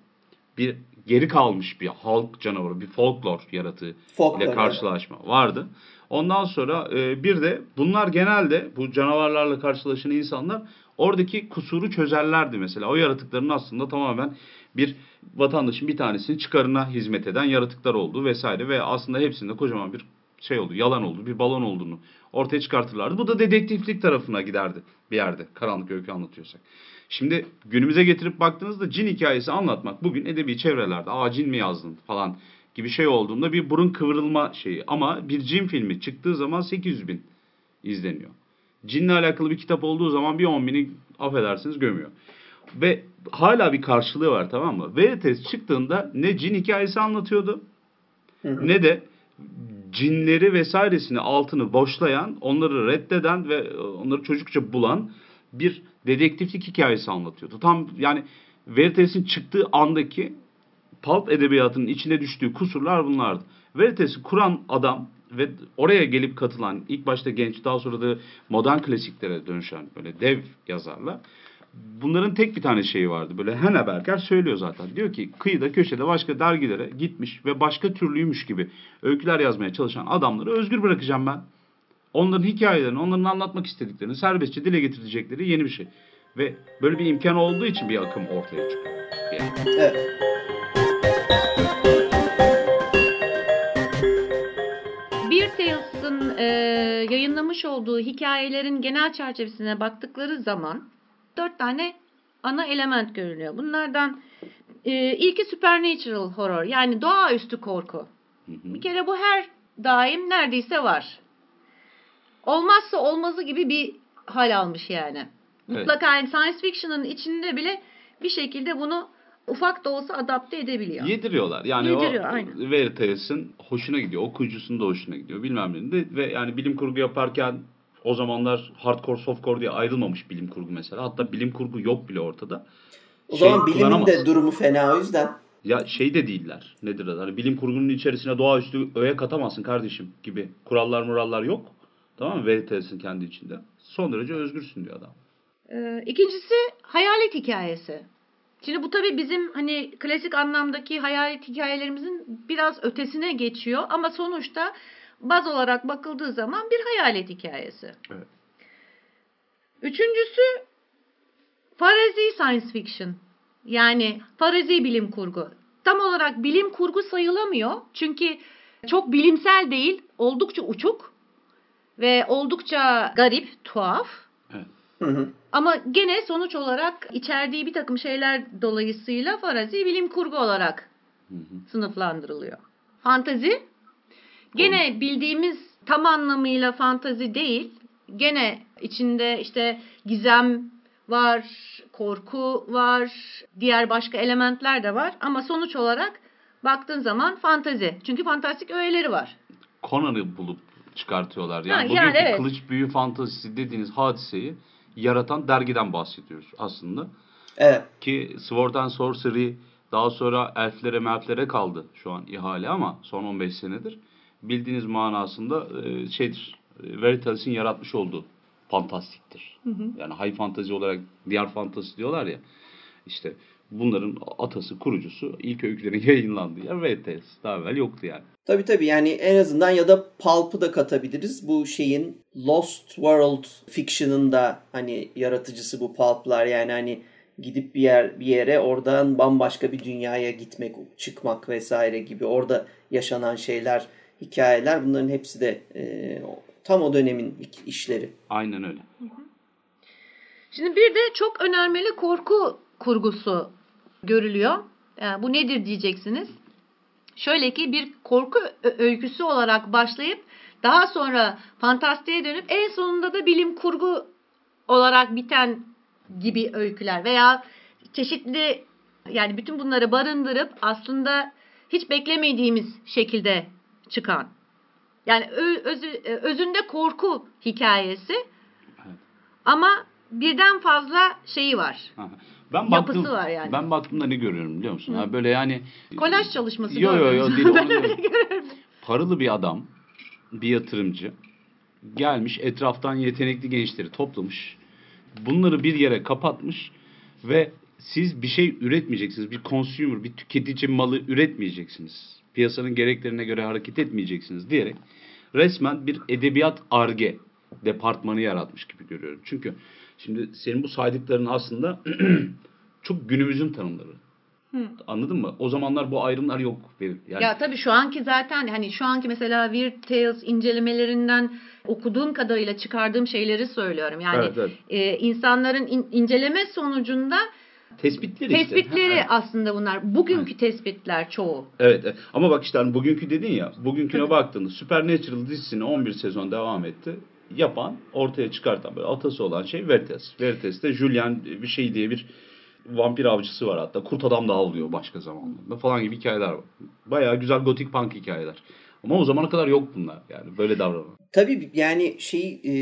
Bir geri kalmış bir halk canavarı, bir folklor yaratığı Folklor, ile karşılaşma vardı. Ondan sonra e, bir de bunlar genelde bu canavarlarla karşılaşan insanlar oradaki kusuru çözerlerdi mesela. O yaratıkların aslında tamamen bir vatandaşın bir tanesinin çıkarına hizmet eden yaratıklar olduğu vesaire ve aslında hepsinde kocaman bir şey oldu, yalan oldu, bir balon olduğunu ortaya çıkartırlardı. Bu da dedektiflik tarafına giderdi bir yerde karanlık öykü anlatıyorsak. Şimdi günümüze getirip baktığınızda cin hikayesi anlatmak bugün edebi çevrelerde aa cin mi yazdın falan gibi şey olduğunda bir burun kıvrılma şeyi. Ama bir cin filmi çıktığı zaman 800 bin izleniyor. Cinle alakalı bir kitap olduğu zaman bir 10 bini affedersiniz gömüyor. Ve hala bir karşılığı var tamam mı? Veritas çıktığında ne cin hikayesi anlatıyordu ne de cinleri vesairesini altını boşlayan, onları reddeden ve onları çocukça bulan bir dedektiflik hikayesi anlatıyordu. Tam yani Veritas'in çıktığı andaki pulp edebiyatının içine düştüğü kusurlar bunlardı. Veritas'ı kuran adam ve oraya gelip katılan ilk başta genç daha sonra da modern klasiklere dönüşen böyle dev yazarlar bunların tek bir tane şeyi vardı. Böyle Hanna Berger söylüyor zaten. Diyor ki kıyıda köşede başka dergilere gitmiş ve başka türlüymüş gibi öyküler yazmaya çalışan adamları özgür bırakacağım ben. Onların hikayelerini, onların anlatmak istediklerini serbestçe dile getirecekleri yeni bir şey. Ve böyle bir imkan olduğu için bir akım ortaya çıkıyor. Yani. Evet. Bir Tales'ın e, yayınlamış olduğu hikayelerin genel çerçevesine baktıkları zaman dört tane ana element görülüyor. Bunlardan e, ilki supernatural horror yani doğaüstü korku. Bir kere bu her daim neredeyse var. Olmazsa olmazı gibi bir hal almış yani. Mutlaka yani science fiction'ın içinde bile bir şekilde bunu ufak da olsa adapte edebiliyor. Yediriyorlar. Yani Yediriyor, o aynen. Veritas'ın hoşuna gidiyor. Okuyucusunun da hoşuna gidiyor. Bilmem ne. De, ve yani bilim kurgu yaparken o zamanlar hardcore softcore diye ayrılmamış bilim kurgu mesela. Hatta bilim kurgu yok bile ortada. O şey zaman bilimin de durumu fena o yüzden. Ya şey de değiller. Nedir adı? Hani bilim kurgunun içerisine doğaüstü öğe katamazsın kardeşim gibi. Kurallar murallar yok. Tamam mı? Veritas'ın kendi içinde. Son derece özgürsün diyor adam. Ee, ikincisi hayalet hikayesi. Şimdi bu tabii bizim hani klasik anlamdaki hayalet hikayelerimizin biraz ötesine geçiyor ama sonuçta baz olarak bakıldığı zaman bir hayalet hikayesi. Evet. Üçüncüsü farazi science fiction. Yani farazi bilim kurgu. Tam olarak bilim kurgu sayılamıyor. Çünkü çok bilimsel değil, oldukça uçuk ve oldukça garip, tuhaf. Evet. Hı hı. Ama gene sonuç olarak içerdiği bir takım şeyler dolayısıyla farazi bilim kurgu olarak hı hı. sınıflandırılıyor. Fantazi Gene bildiğimiz tam anlamıyla fantazi değil. Gene içinde işte gizem var, korku var, diğer başka elementler de var. Ama sonuç olarak baktığın zaman fantazi. Çünkü fantastik öğeleri var. Conan'ı bulup çıkartıyorlar. Yani ha, bugünkü yani evet. kılıç büyü fantazisi dediğiniz hadiseyi yaratan dergiden bahsediyoruz aslında. Evet. Ki Sword and Sorcery daha sonra elflere melflere kaldı şu an ihale ama son 15 senedir bildiğiniz manasında e, şeydir. E, Veritas'in yaratmış olduğu fantastiktir. Hı hı. Yani high fantasy olarak diğer fantasy diyorlar ya. İşte bunların atası, kurucusu ilk öykülerin yayınlandığı yer VTS. Daha evvel yoktu yani. Tabii tabii yani en azından ya da Pulp'ı da katabiliriz. Bu şeyin Lost World Fiction'ın da hani yaratıcısı bu Pulp'lar yani hani gidip bir yer bir yere oradan bambaşka bir dünyaya gitmek, çıkmak vesaire gibi orada yaşanan şeyler, hikayeler bunların hepsi de e, tam o dönemin işleri. Aynen öyle. Şimdi bir de çok önermeli korku kurgusu görülüyor. Yani bu nedir diyeceksiniz. Şöyle ki bir korku öyküsü olarak başlayıp daha sonra fantastiğe dönüp en sonunda da bilim kurgu olarak biten gibi öyküler veya çeşitli yani bütün bunları barındırıp aslında hiç beklemediğimiz şekilde çıkan. Yani özü, özünde korku hikayesi ama birden fazla şeyi var. Ben baktım, var yani. Ben baktığımda ne görüyorum biliyor musun? Ha, böyle yani kolaj çalışması yo, yo, yo, değil, ben öyle görüyorum. Paralı bir adam, bir yatırımcı gelmiş etraftan yetenekli gençleri toplamış. Bunları bir yere kapatmış ve siz bir şey üretmeyeceksiniz. Bir consumer, bir tüketici malı üretmeyeceksiniz. Piyasanın gereklerine göre hareket etmeyeceksiniz diyerek resmen bir edebiyat arge departmanı yaratmış gibi görüyorum. Çünkü Şimdi senin bu saydıkların aslında çok günümüzün tanımları. Hı. Anladın mı? O zamanlar bu ayrımlar yok. Yani... Ya tabii şu anki zaten hani şu anki mesela Weird Tales incelemelerinden okuduğum kadarıyla çıkardığım şeyleri söylüyorum. Yani evet, evet. E, insanların in, inceleme sonucunda tespitleri tespitleri işte. aslında bunlar. Bugünkü evet. tespitler çoğu. Evet, evet. Ama bak işte hani bugünkü dedin ya. Bugünküne baktığında Supernatural dizisini 11 sezon devam etti yapan, ortaya çıkartan böyle atası olan şey Veritas. Veritas'te Julian bir şey diye bir vampir avcısı var hatta. Kurt adam da avlıyor başka zamanlarda falan gibi hikayeler var. Bayağı güzel gotik punk hikayeler. Ama o zamana kadar yok bunlar yani böyle davranan. Tabii yani şey e,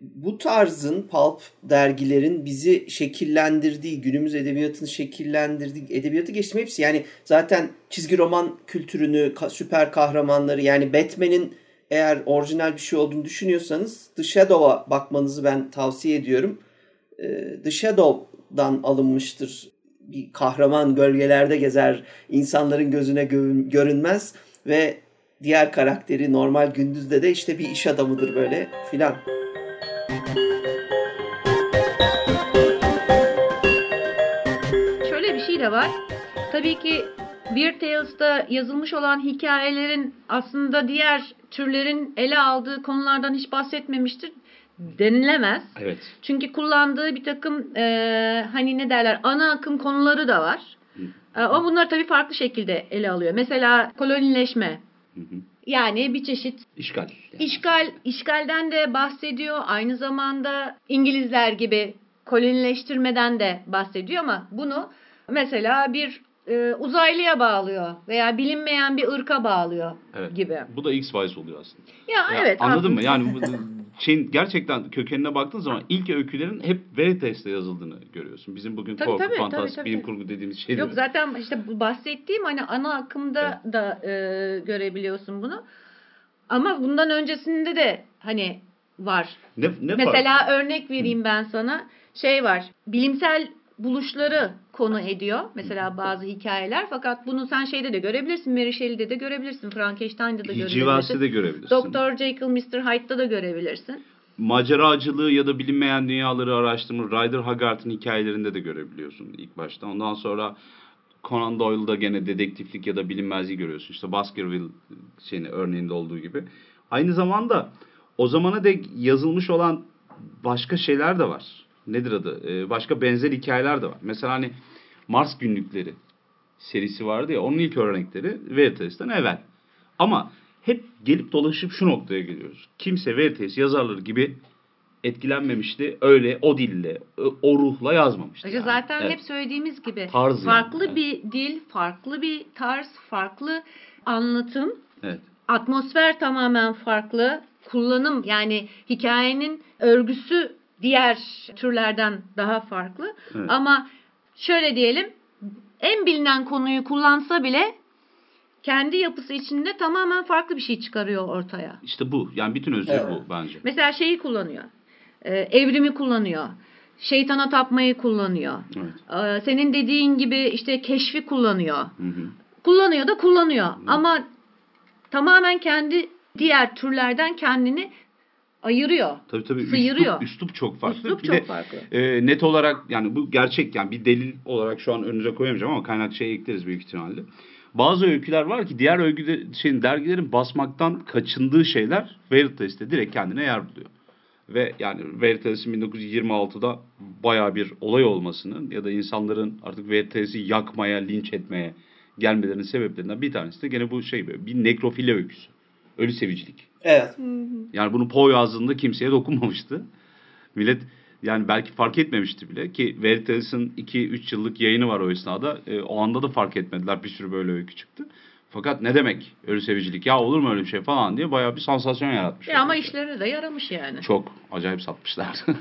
bu tarzın pulp dergilerin bizi şekillendirdiği, günümüz edebiyatını şekillendirdiği, edebiyatı geçtim hepsi yani zaten çizgi roman kültürünü, süper kahramanları yani Batman'in eğer orijinal bir şey olduğunu düşünüyorsanız The Shadow'a bakmanızı ben tavsiye ediyorum. Ee, The Shadow'dan alınmıştır. Bir kahraman gölgelerde gezer, insanların gözüne görünmez ve diğer karakteri normal gündüzde de işte bir iş adamıdır böyle filan. Şöyle bir şey de var. Tabii ki Weird Tales'ta yazılmış olan hikayelerin aslında diğer türlerin ele aldığı konulardan hiç bahsetmemiştir denilemez. Evet. Çünkü kullandığı bir takım e, hani ne derler ana akım konuları da var. Hı. E, ama bunlar tabii farklı şekilde ele alıyor. Mesela kolonileşme. Hı hı. Yani bir çeşit işgal. Yani. İşgal, işgalden de bahsediyor. Aynı zamanda İngilizler gibi kolonileştirmeden de bahsediyor ama bunu mesela bir e, uzaylıya bağlıyor veya bilinmeyen bir ırka bağlıyor evet. gibi. Bu da X-Files oluyor aslında. Ya, ya evet. Anladın mı? Yani şeyin gerçekten kökenine baktığın zaman ilk öykülerin hep Veritas'te yazıldığını görüyorsun. Bizim bugün tabii, korku, fantasi, bilim kurgu dediğimiz şey. Yok zaten işte bahsettiğim hani ana akımda evet. da e, görebiliyorsun bunu. Ama bundan öncesinde de hani var. Ne, ne Mesela var? örnek vereyim ben sana. Şey var. Bilimsel buluşları konu ediyor. Mesela bazı hikayeler. Fakat bunu sen şeyde de görebilirsin. Mary Shelley'de de görebilirsin. Frankenstein'de de görebilirsin. Civasi de görebilirsin. Doktor Jekyll, Mr. Hyde'da da görebilirsin. Maceracılığı ya da bilinmeyen dünyaları araştırma Rider Haggard'ın hikayelerinde de görebiliyorsun ilk başta. Ondan sonra Conan Doyle'da gene dedektiflik ya da bilinmezliği görüyorsun. İşte Baskerville şeyini örneğinde olduğu gibi. Aynı zamanda o zamana dek yazılmış olan başka şeyler de var nedir adı? Ee, başka benzer hikayeler de var. Mesela hani Mars günlükleri serisi vardı ya onun ilk örnekleri Veritas'tan evvel. Ama hep gelip dolaşıp şu noktaya geliyoruz. Kimse Veritas yazarları gibi etkilenmemişti. Öyle o dille, o ruhla yazmamıştı. Yani. Zaten evet. hep söylediğimiz gibi tarz farklı yani. bir dil, farklı bir tarz, farklı anlatım. Evet. Atmosfer tamamen farklı. Kullanım yani hikayenin örgüsü diğer türlerden daha farklı. Evet. Ama şöyle diyelim en bilinen konuyu kullansa bile kendi yapısı içinde tamamen farklı bir şey çıkarıyor ortaya. İşte bu. Yani bütün özü evet. bu bence. Mesela şeyi kullanıyor. E, evrimi kullanıyor. şeytana tapmayı kullanıyor. Evet. Ee, senin dediğin gibi işte keşfi kullanıyor. Hı hı. Kullanıyor da kullanıyor. Ama tamamen kendi diğer türlerden kendini ayırıyor. Tabii tabii Sıyırıyor. üslup, üslup çok farklı. Üslup Bir çok de, farklı. e, net olarak yani bu gerçek yani bir delil olarak şu an önünüze koyamayacağım ama kaynakçaya ekleriz büyük ihtimalle. Bazı öyküler var ki diğer öyküde şeyin dergilerin basmaktan kaçındığı şeyler Veritas'te direkt kendine yer buluyor. Ve yani Veritas'ın 1926'da baya bir olay olmasının ya da insanların artık Veritas'ı yakmaya, linç etmeye gelmelerinin sebeplerinden bir tanesi de gene bu şey bir nekrofili öyküsü. Ölü sevicilik. Evet. Yani bunu Poe yazdığında kimseye dokunmamıştı. Millet yani belki fark etmemişti bile ki Veritas'ın 2-3 yıllık yayını var o esnada. E, o anda da fark etmediler. Bir sürü böyle öykü çıktı. Fakat ne demek ölü sevicilik ya olur mu öyle bir şey falan diye bayağı bir sansasyon yaratmış. Ya ama işlerine de yaramış yani. Çok acayip satmışlar.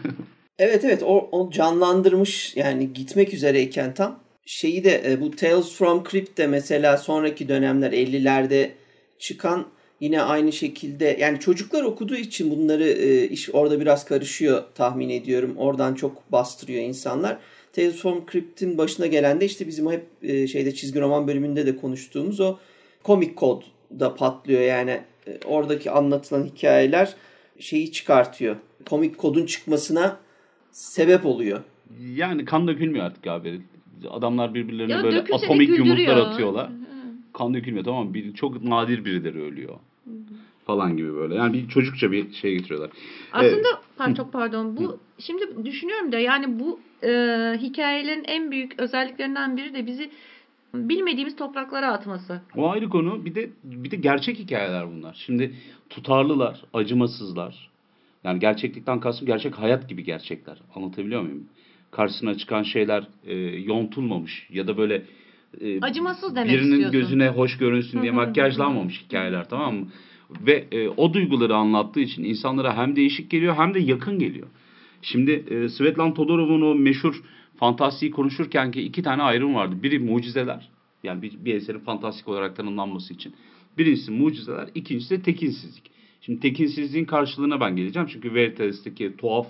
Evet evet o, o canlandırmış yani gitmek üzereyken tam şeyi de e, bu Tales from Crypt'te mesela sonraki dönemler 50'lerde çıkan yine aynı şekilde yani çocuklar okuduğu için bunları e, iş orada biraz karışıyor tahmin ediyorum. Oradan çok bastırıyor insanlar. Tales from Crypt'in başına gelen de işte bizim hep e, şeyde çizgi roman bölümünde de konuştuğumuz o komik kod da patlıyor yani e, oradaki anlatılan hikayeler şeyi çıkartıyor. Komik kodun çıkmasına sebep oluyor. yani kan dökülmüyor artık abi. Adamlar birbirlerine Ya böyle atomik yumruklar atıyorlar. Kan dökülmüyor tamam mı? Bir, çok nadir birileri ölüyor. Falan gibi böyle. Yani bir çocukça bir şey getiriyorlar. Aslında par- çok pardon bu şimdi düşünüyorum da yani bu e, hikayelerin en büyük özelliklerinden biri de bizi bilmediğimiz topraklara atması. O ayrı konu. Bir de bir de gerçek hikayeler bunlar. Şimdi tutarlılar, acımasızlar. Yani gerçeklikten kastım gerçek hayat gibi gerçekler. Anlatabiliyor muyum? Karşısına çıkan şeyler e, yontulmamış ya da böyle e, Acımasız demek birinin istiyorsun. gözüne hoş görünsün diye makyajlanmamış hikayeler tamam mı? Ve e, o duyguları anlattığı için insanlara hem değişik geliyor hem de yakın geliyor. Şimdi e, Svetlana Todorov'un o meşhur fantastiği konuşurken ki iki tane ayrım vardı. Biri mucizeler. Yani bir, bir eserin fantastik olarak tanımlanması için. Birincisi mucizeler, ikincisi de tekinsizlik. Şimdi tekinsizliğin karşılığına ben geleceğim. Çünkü Veritas'taki tuhaf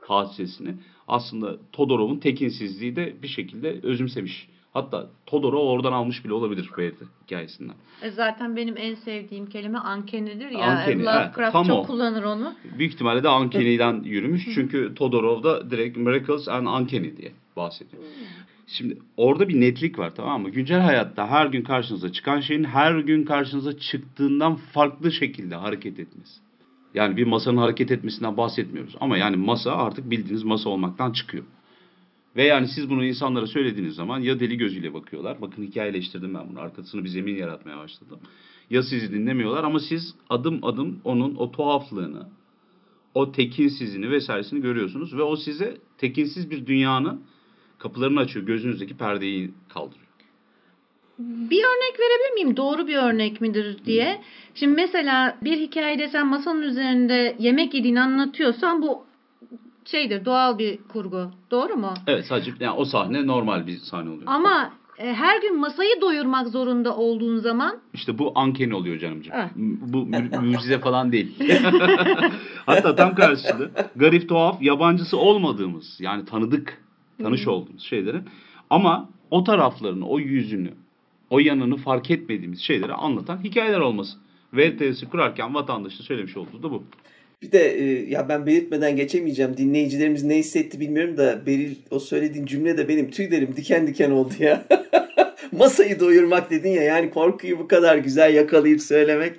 hadisesini aslında Todorov'un tekinsizliği de bir şekilde özümsemiş. Hatta Todorov oradan almış bile olabilir Verita hikayesinden. E zaten benim en sevdiğim kelime ankenidir ya. Uncanny, Lovecraft evet, tam çok o. kullanır onu. Büyük ihtimalle de Uncanny'den yürümüş. Çünkü Todorov da direkt Miracles and Uncanny diye bahsediyor. Şimdi orada bir netlik var tamam mı? Güncel hayatta her gün karşınıza çıkan şeyin her gün karşınıza çıktığından farklı şekilde hareket etmesi. Yani bir masanın hareket etmesinden bahsetmiyoruz. Ama yani masa artık bildiğiniz masa olmaktan çıkıyor. Ve yani siz bunu insanlara söylediğiniz zaman ya deli gözüyle bakıyorlar. Bakın hikayeleştirdim ben bunu. Arkasını bir zemin yaratmaya başladım. Ya sizi dinlemiyorlar ama siz adım adım onun o tuhaflığını, o tekinsizliğini vesairesini görüyorsunuz. Ve o size tekinsiz bir dünyanın kapılarını açıyor. Gözünüzdeki perdeyi kaldırıyor. Bir örnek verebilir miyim? Doğru bir örnek midir diye. Şimdi mesela bir hikayede sen masanın üzerinde yemek yediğini anlatıyorsan bu şeydir doğal bir kurgu. Doğru mu? Evet sadece yani o sahne normal bir sahne oluyor. Ama e, her gün masayı doyurmak zorunda olduğun zaman İşte bu anken oluyor canımcığım. Evet. Bu mü- mucize falan değil. Hatta tam karşılığı garip tuhaf yabancısı olmadığımız yani tanıdık, tanış olduğumuz şeylerin ama o taraflarını, o yüzünü, o yanını fark etmediğimiz şeyleri anlatan hikayeler olması. Veritas'ı kurarken vatandaşın söylemiş olduğu da bu. Bir de e, ya ben belirtmeden geçemeyeceğim. Dinleyicilerimiz ne hissetti bilmiyorum da Beril o söylediğin cümle de benim tüylerim diken diken oldu ya. Masayı doyurmak dedin ya yani korkuyu bu kadar güzel yakalayıp söylemek.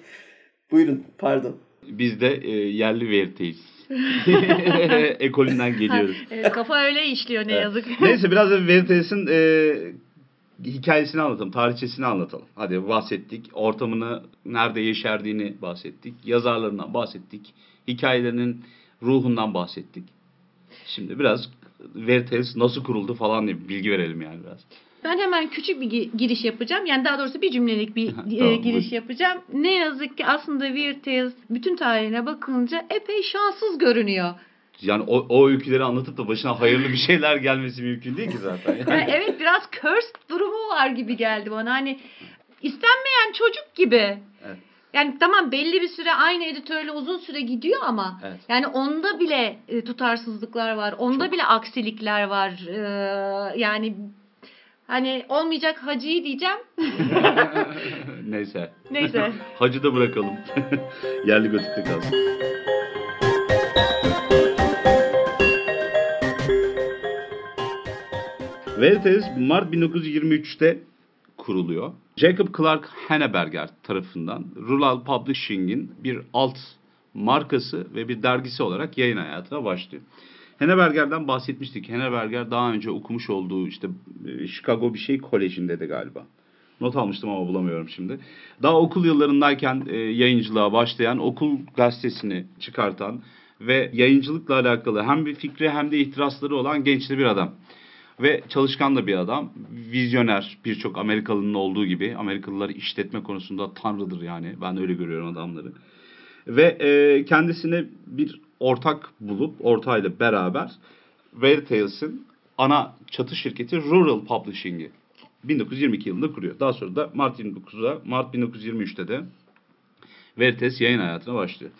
Buyurun pardon. Biz de e, yerli Veritas. Ekolünden geliyoruz. Evet, kafa öyle işliyor ne Evet. yazık. Neyse biraz da Veritas'ın e, hikayesini anlatalım, tarihçesini anlatalım. Hadi bahsettik, ortamını nerede yeşerdiğini bahsettik, yazarlarından bahsettik, hikayelerinin ruhundan bahsettik. Şimdi biraz Veritas nasıl kuruldu falan diye bilgi verelim yani biraz. Ben hemen küçük bir gi- giriş yapacağım. Yani daha doğrusu bir cümlelik bir e, Tamam, giriş buyur. yapacağım. Ne yazık ki aslında Weird Tales bütün tarihine bakılınca epey şanssız görünüyor. Yani o, o öyküleri anlatıp da başına hayırlı bir şeyler gelmesi mümkün değil ki zaten. Yani. Yani evet biraz cursed durumu var gibi geldi bana. Hani istenmeyen çocuk gibi. Evet. Yani tamam belli bir süre aynı editörle uzun süre gidiyor ama Evet. yani onda bile e, tutarsızlıklar var. Onda bile aksilikler var. Ee, yani hani olmayacak hacıyı diyeceğim. Neyse. Neyse. Hacı da bırakalım. Yerli gotikte kalsın. Veritas Mart 1923'te kuruluyor. Jacob Clark Henneberger tarafından Rural Publishing'in bir alt markası ve bir dergisi olarak yayın hayatına başlıyor. Henneberger'den bahsetmiştik. Henneberger daha önce okumuş olduğu işte e, Chicago bir şey kolejinde de galiba. Not almıştım ama bulamıyorum şimdi. Daha okul yıllarındayken e, yayıncılığa başlayan, okul gazetesini çıkartan ve yayıncılıkla alakalı hem bir fikri hem de ihtirasları olan genç de bir adam. Ve çalışkan da bir adam. Vizyoner birçok Amerikalının olduğu gibi. Amerikalılar işletme konusunda tanrıdır yani. Ben öyle görüyorum adamları. Ve e, kendisine bir ortak bulup ortayla beraber Veritas'ın ana çatı şirketi Rural Publishing'i 1922 yılında kuruyor. Daha sonra da Mart 29'da Mart 1923'te de Veritas yayın hayatına başlıyor.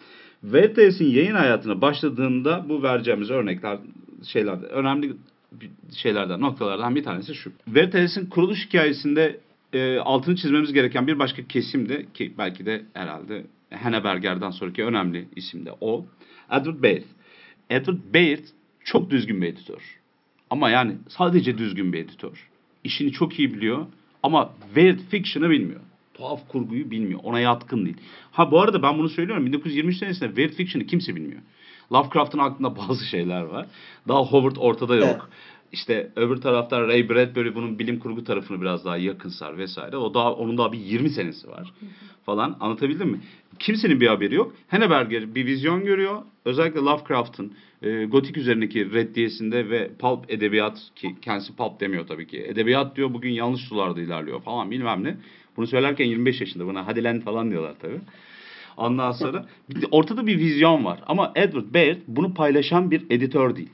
Veritas'in yayın hayatına başladığında bu vereceğimiz örnekler şeylerde önemli şeylerden noktalardan bir tanesi şu. Veritas'in kuruluş hikayesinde e, altını çizmemiz gereken bir başka kesim de ki belki de herhalde Henneberger'den sonraki önemli isim de o. Edward Baird. Edward Baird çok düzgün bir editör. Ama yani sadece düzgün bir editör. İşini çok iyi biliyor ama weird fiction'ı bilmiyor. Tuhaf kurguyu bilmiyor. Ona yatkın değil. Ha bu arada ben bunu söylüyorum. 1923 senesinde weird fiction'ı kimse bilmiyor. Lovecraft'ın aklında bazı şeyler var. Daha Howard ortada yok. Evet. İşte öbür tarafta Ray Bradbury bunun bilim kurgu tarafını biraz daha yakınsar vesaire. O daha onun daha bir 20 senesi var falan. Anlatabildim mi? Kimsenin bir haberi yok. Henneberger bir vizyon görüyor. Özellikle Lovecraft'ın e, gotik üzerindeki reddiyesinde ve pulp edebiyat ki kendisi pulp demiyor tabii ki. Edebiyat diyor bugün yanlış sularda ilerliyor falan bilmem ne. Bunu söylerken 25 yaşında buna hadi lan falan diyorlar tabii. Ondan sonra ortada bir vizyon var. Ama Edward Baird bunu paylaşan bir editör değil.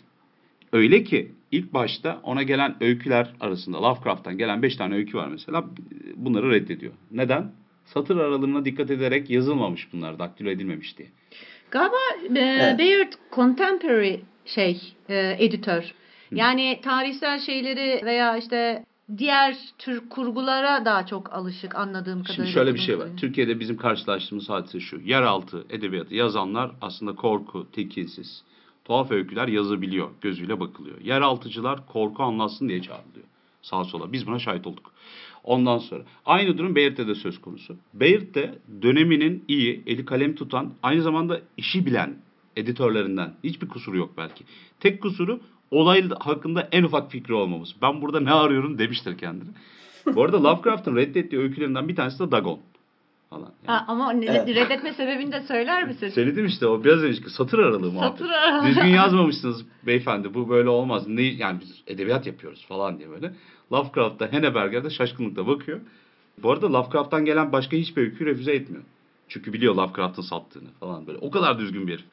Öyle ki ilk başta ona gelen öyküler arasında Lovecraft'tan gelen 5 tane öykü var mesela. Bunları reddediyor. Neden? Satır aralığına dikkat ederek yazılmamış bunlar, daktilo edilmemiş diye. Galiba e, Evet. Baird contemporary şey e, editör. Yani tarihsel şeyleri veya işte diğer tür kurgulara daha çok alışık anladığım kadarıyla. Şimdi şöyle bir şey var. Türk Türkiye'de bizim karşılaştığımız hadise şu. Yeraltı edebiyatı yazanlar aslında korku, tekinsiz, tuhaf öyküler yazabiliyor. Gözüyle bakılıyor. Yeraltıcılar korku anlatsın diye çağrılıyor. Sağa sola. Biz buna şahit olduk. Ondan sonra. Aynı durum Beyirt'te de söz konusu. Beyrt de döneminin iyi, eli kalem tutan, aynı zamanda işi bilen editörlerinden. Hiçbir kusuru yok belki. Tek kusuru olay hakkında en ufak fikri olmamız. Ben burada ne arıyorum demiştir kendine. Bu arada Lovecraft'ın reddettiği öykülerinden bir tanesi de Dagon. Falan. Yani. Ha, ama ne- Evet. reddetme sebebini de söyler misin? Söyledim işte o biraz önceki satır aralığı muhabbet. Satır aralığı. Düzgün yazmamışsınız beyefendi bu böyle olmaz. Ne, yani biz edebiyat yapıyoruz falan diye böyle. Lovecraft'ta Henneberger'de şaşkınlıkla bakıyor. Bu arada Lovecraft'tan gelen başka hiçbir öyküyü refüze etmiyor. Çünkü biliyor Lovecraft'ın sattığını falan böyle. O kadar düzgün bir herif.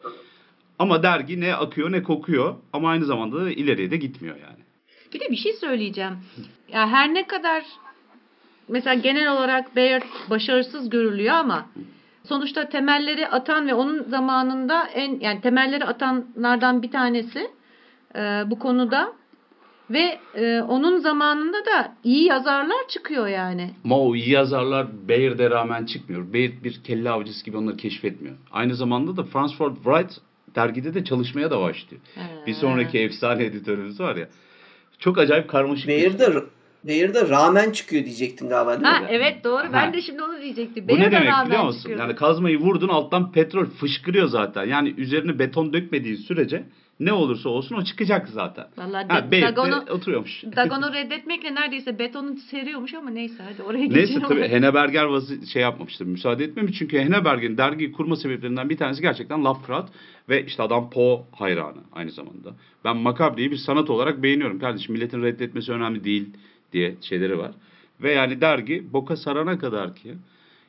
Ama dergi ne akıyor ne kokuyor ama aynı zamanda da ileriye de gitmiyor yani. Bir de bir şey söyleyeceğim. Ya her ne kadar mesela genel olarak Baird başarısız görülüyor ama sonuçta temelleri atan ve onun zamanında en yani temelleri atanlardan bir tanesi e, bu konuda ve e, onun zamanında da iyi yazarlar çıkıyor yani. Ama o iyi yazarlar Bayard'e rağmen çıkmıyor. Bayard bir kelle avcısı gibi onları keşfetmiyor. Aynı zamanda da Franz Ford Wright dergide de çalışmaya da başlıyor. Bir sonraki efsane editörümüz var ya. Çok acayip karmaşık. bir- Bayır'da Bayır'da rağmen çıkıyor diyecektin galiba değil Ha mi? evet doğru. Ha. Ben de şimdi onu diyecektim. Bu Benim ne de demek biliyor musun? çıkıyor. Yani kazmayı vurdun alttan petrol fışkırıyor zaten. Yani üzerine beton dökmediği sürece ne olursa olsun o çıkacak zaten. Vallahi Ha, de- Dagon'u- oturuyormuş. Dagon'u reddetmekle neredeyse betonu seriyormuş ama neyse hadi oraya Neyse geçelim. tabii Henneberger vazı şey yapmamıştır. Müsaade etmemiş. Çünkü Henneberger'in dergiyi kurma sebeplerinden bir tanesi gerçekten Lovecraft ve işte adam Poe hayranı aynı zamanda. Ben Makabri'yi bir sanat olarak beğeniyorum. Kardeşim milletin reddetmesi önemli değil diye şeyleri var. Ve yani dergi boka sarana kadar ki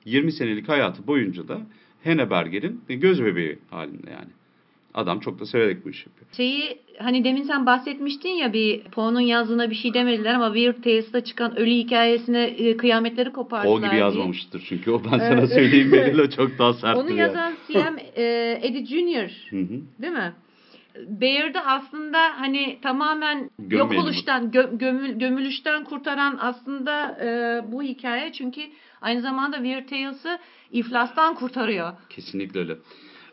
20 senelik hayatı boyunca da Henneberger'in göz bebeği halinde yani. Adam çok da severek bu işi yapıyor. Şeyi hani demin sen bahsetmiştin ya bir Poe'nun yazdığına bir şey demediler ama Weird Tales'ta çıkan ölü hikayesine e, kıyametleri kopardılar O gibi diye. yazmamıştır çünkü o ben sana söyleyeyim Beril o çok daha serttir Onu yani. yazan CM e, Eddie Junior değil mi? Bayard'ı aslında hani tamamen yok Gömmeyelim oluştan, gö- gömül- gömülüşten kurtaran aslında e, bu hikaye. Çünkü aynı zamanda Weird Tales'ı iflastan kurtarıyor. Kesinlikle öyle.